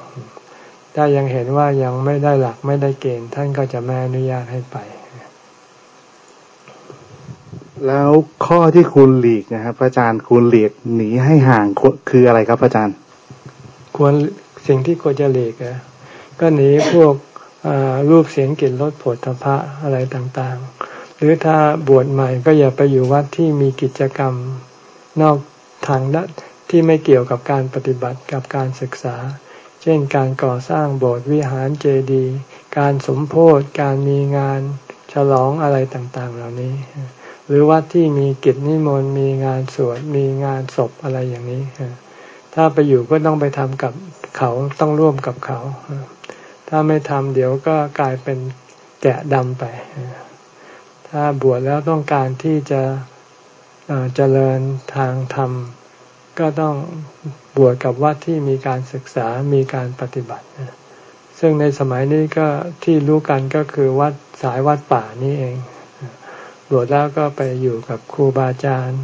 Speaker 1: ถ้ายังเห็นว่ายังไม่ได้หลักไม่ได้เกณฑ์ท่านก็จะไม่อนุญาตให้ไป
Speaker 4: แล้วข้อที่คุณหลีกนะครับพระอาจารย์คุณหลีกหนีให้ห่างคืออะไรครับพระอาจารย์
Speaker 1: ควรสิ่งที่ควรจะหลีกอะก็หนีพวกรูปเสียงกลิ่นรสผลทพะอะไรต่างๆ หรือถ้าบวชใหม่ก็อย่าไปอยู่วัดที่มีกิจกรรมนอกทางด้านที่ไม่เกี่ยวกับการปฏิบัติกับการศึกษา เช่นการก่อสร้างโบสถ์วิหารเจดีย์การสมโพธิการมีงานฉลองอะไรต่างๆ เหล่านี้ หรือวัดที่มีกิจนิมนต์มีงานสวดมีงานศพอะไรอย่างนี้ถ้าไปอยู่ก็ต้องไปทำกับเขาต้องร่วมกับเขา ถ้าไม่ทำเดี๋ยวก็กลายเป็นแกะดำไป ถ้าบวชแล้วต้องการที่จะเจริญทางธรรม ก็ต้องบวชกับวัดที่มีการศึกษามีการปฏิบัติ ซึ่งในสมัยนี้ก็ที่รู้กันก็คือวัดสายวัดป่านี่เอง บวชแล้วก็ไปอยู่กับครูบาอาจารย์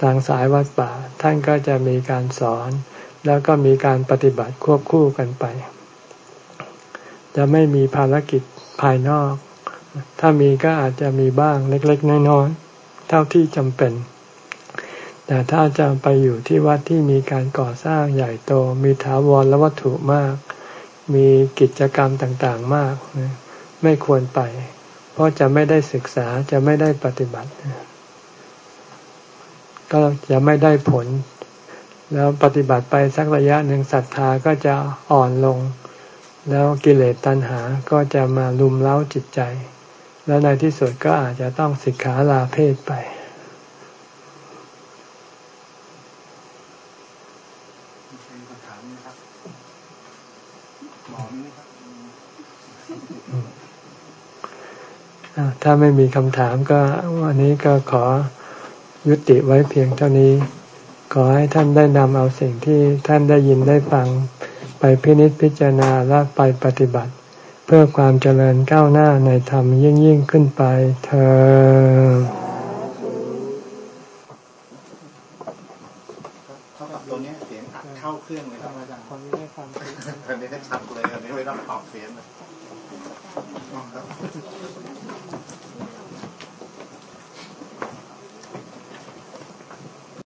Speaker 1: ทางสายวัดป่า ท่านก็จะมีการสอน แล้วก็มีการปฏิบัติควบคู่กันไป จะไม่มีภารกิจภายนอก ถ้ามีก็อาจจะมีบ้างเล็กๆน้อยๆเท่าที่จำเป็น แต่ถ้าจะไปอยู่ที่วัดที่มีการก่อสร้างใหญ่โต มีถาวรและวัตถุมาก มีกิจกรรมต่างๆมาก ไม่ควรไป เพราะจะไม่ได้ศึกษาจะไม่ได้ปฏิบัติ ก็จะไม่ได้ผล แล้วปฏิบัติไปสักระยะหนึ่งศรัทธาก็จะอ่อนลง แล้วกิเลสตัณหาก็จะมาลุมเล้าจิตใจ แล้วในที่สุดก็อาจจะต้องสิกขาลาเพศไป ถ้าไม่มีคำถามก็วันนี้ก็ขอยุติไว้เพียงเท่านี้ ขอให้ท่านได้นำเอาสิ่งที่ท่านได้ยินได้ฟัง ไปพินิจพิจารณาและไปปฏิบัติ เพื่อความเจริญก้าวหน้าในธรรมยิ่งยิ่งขึ้นไปเธอ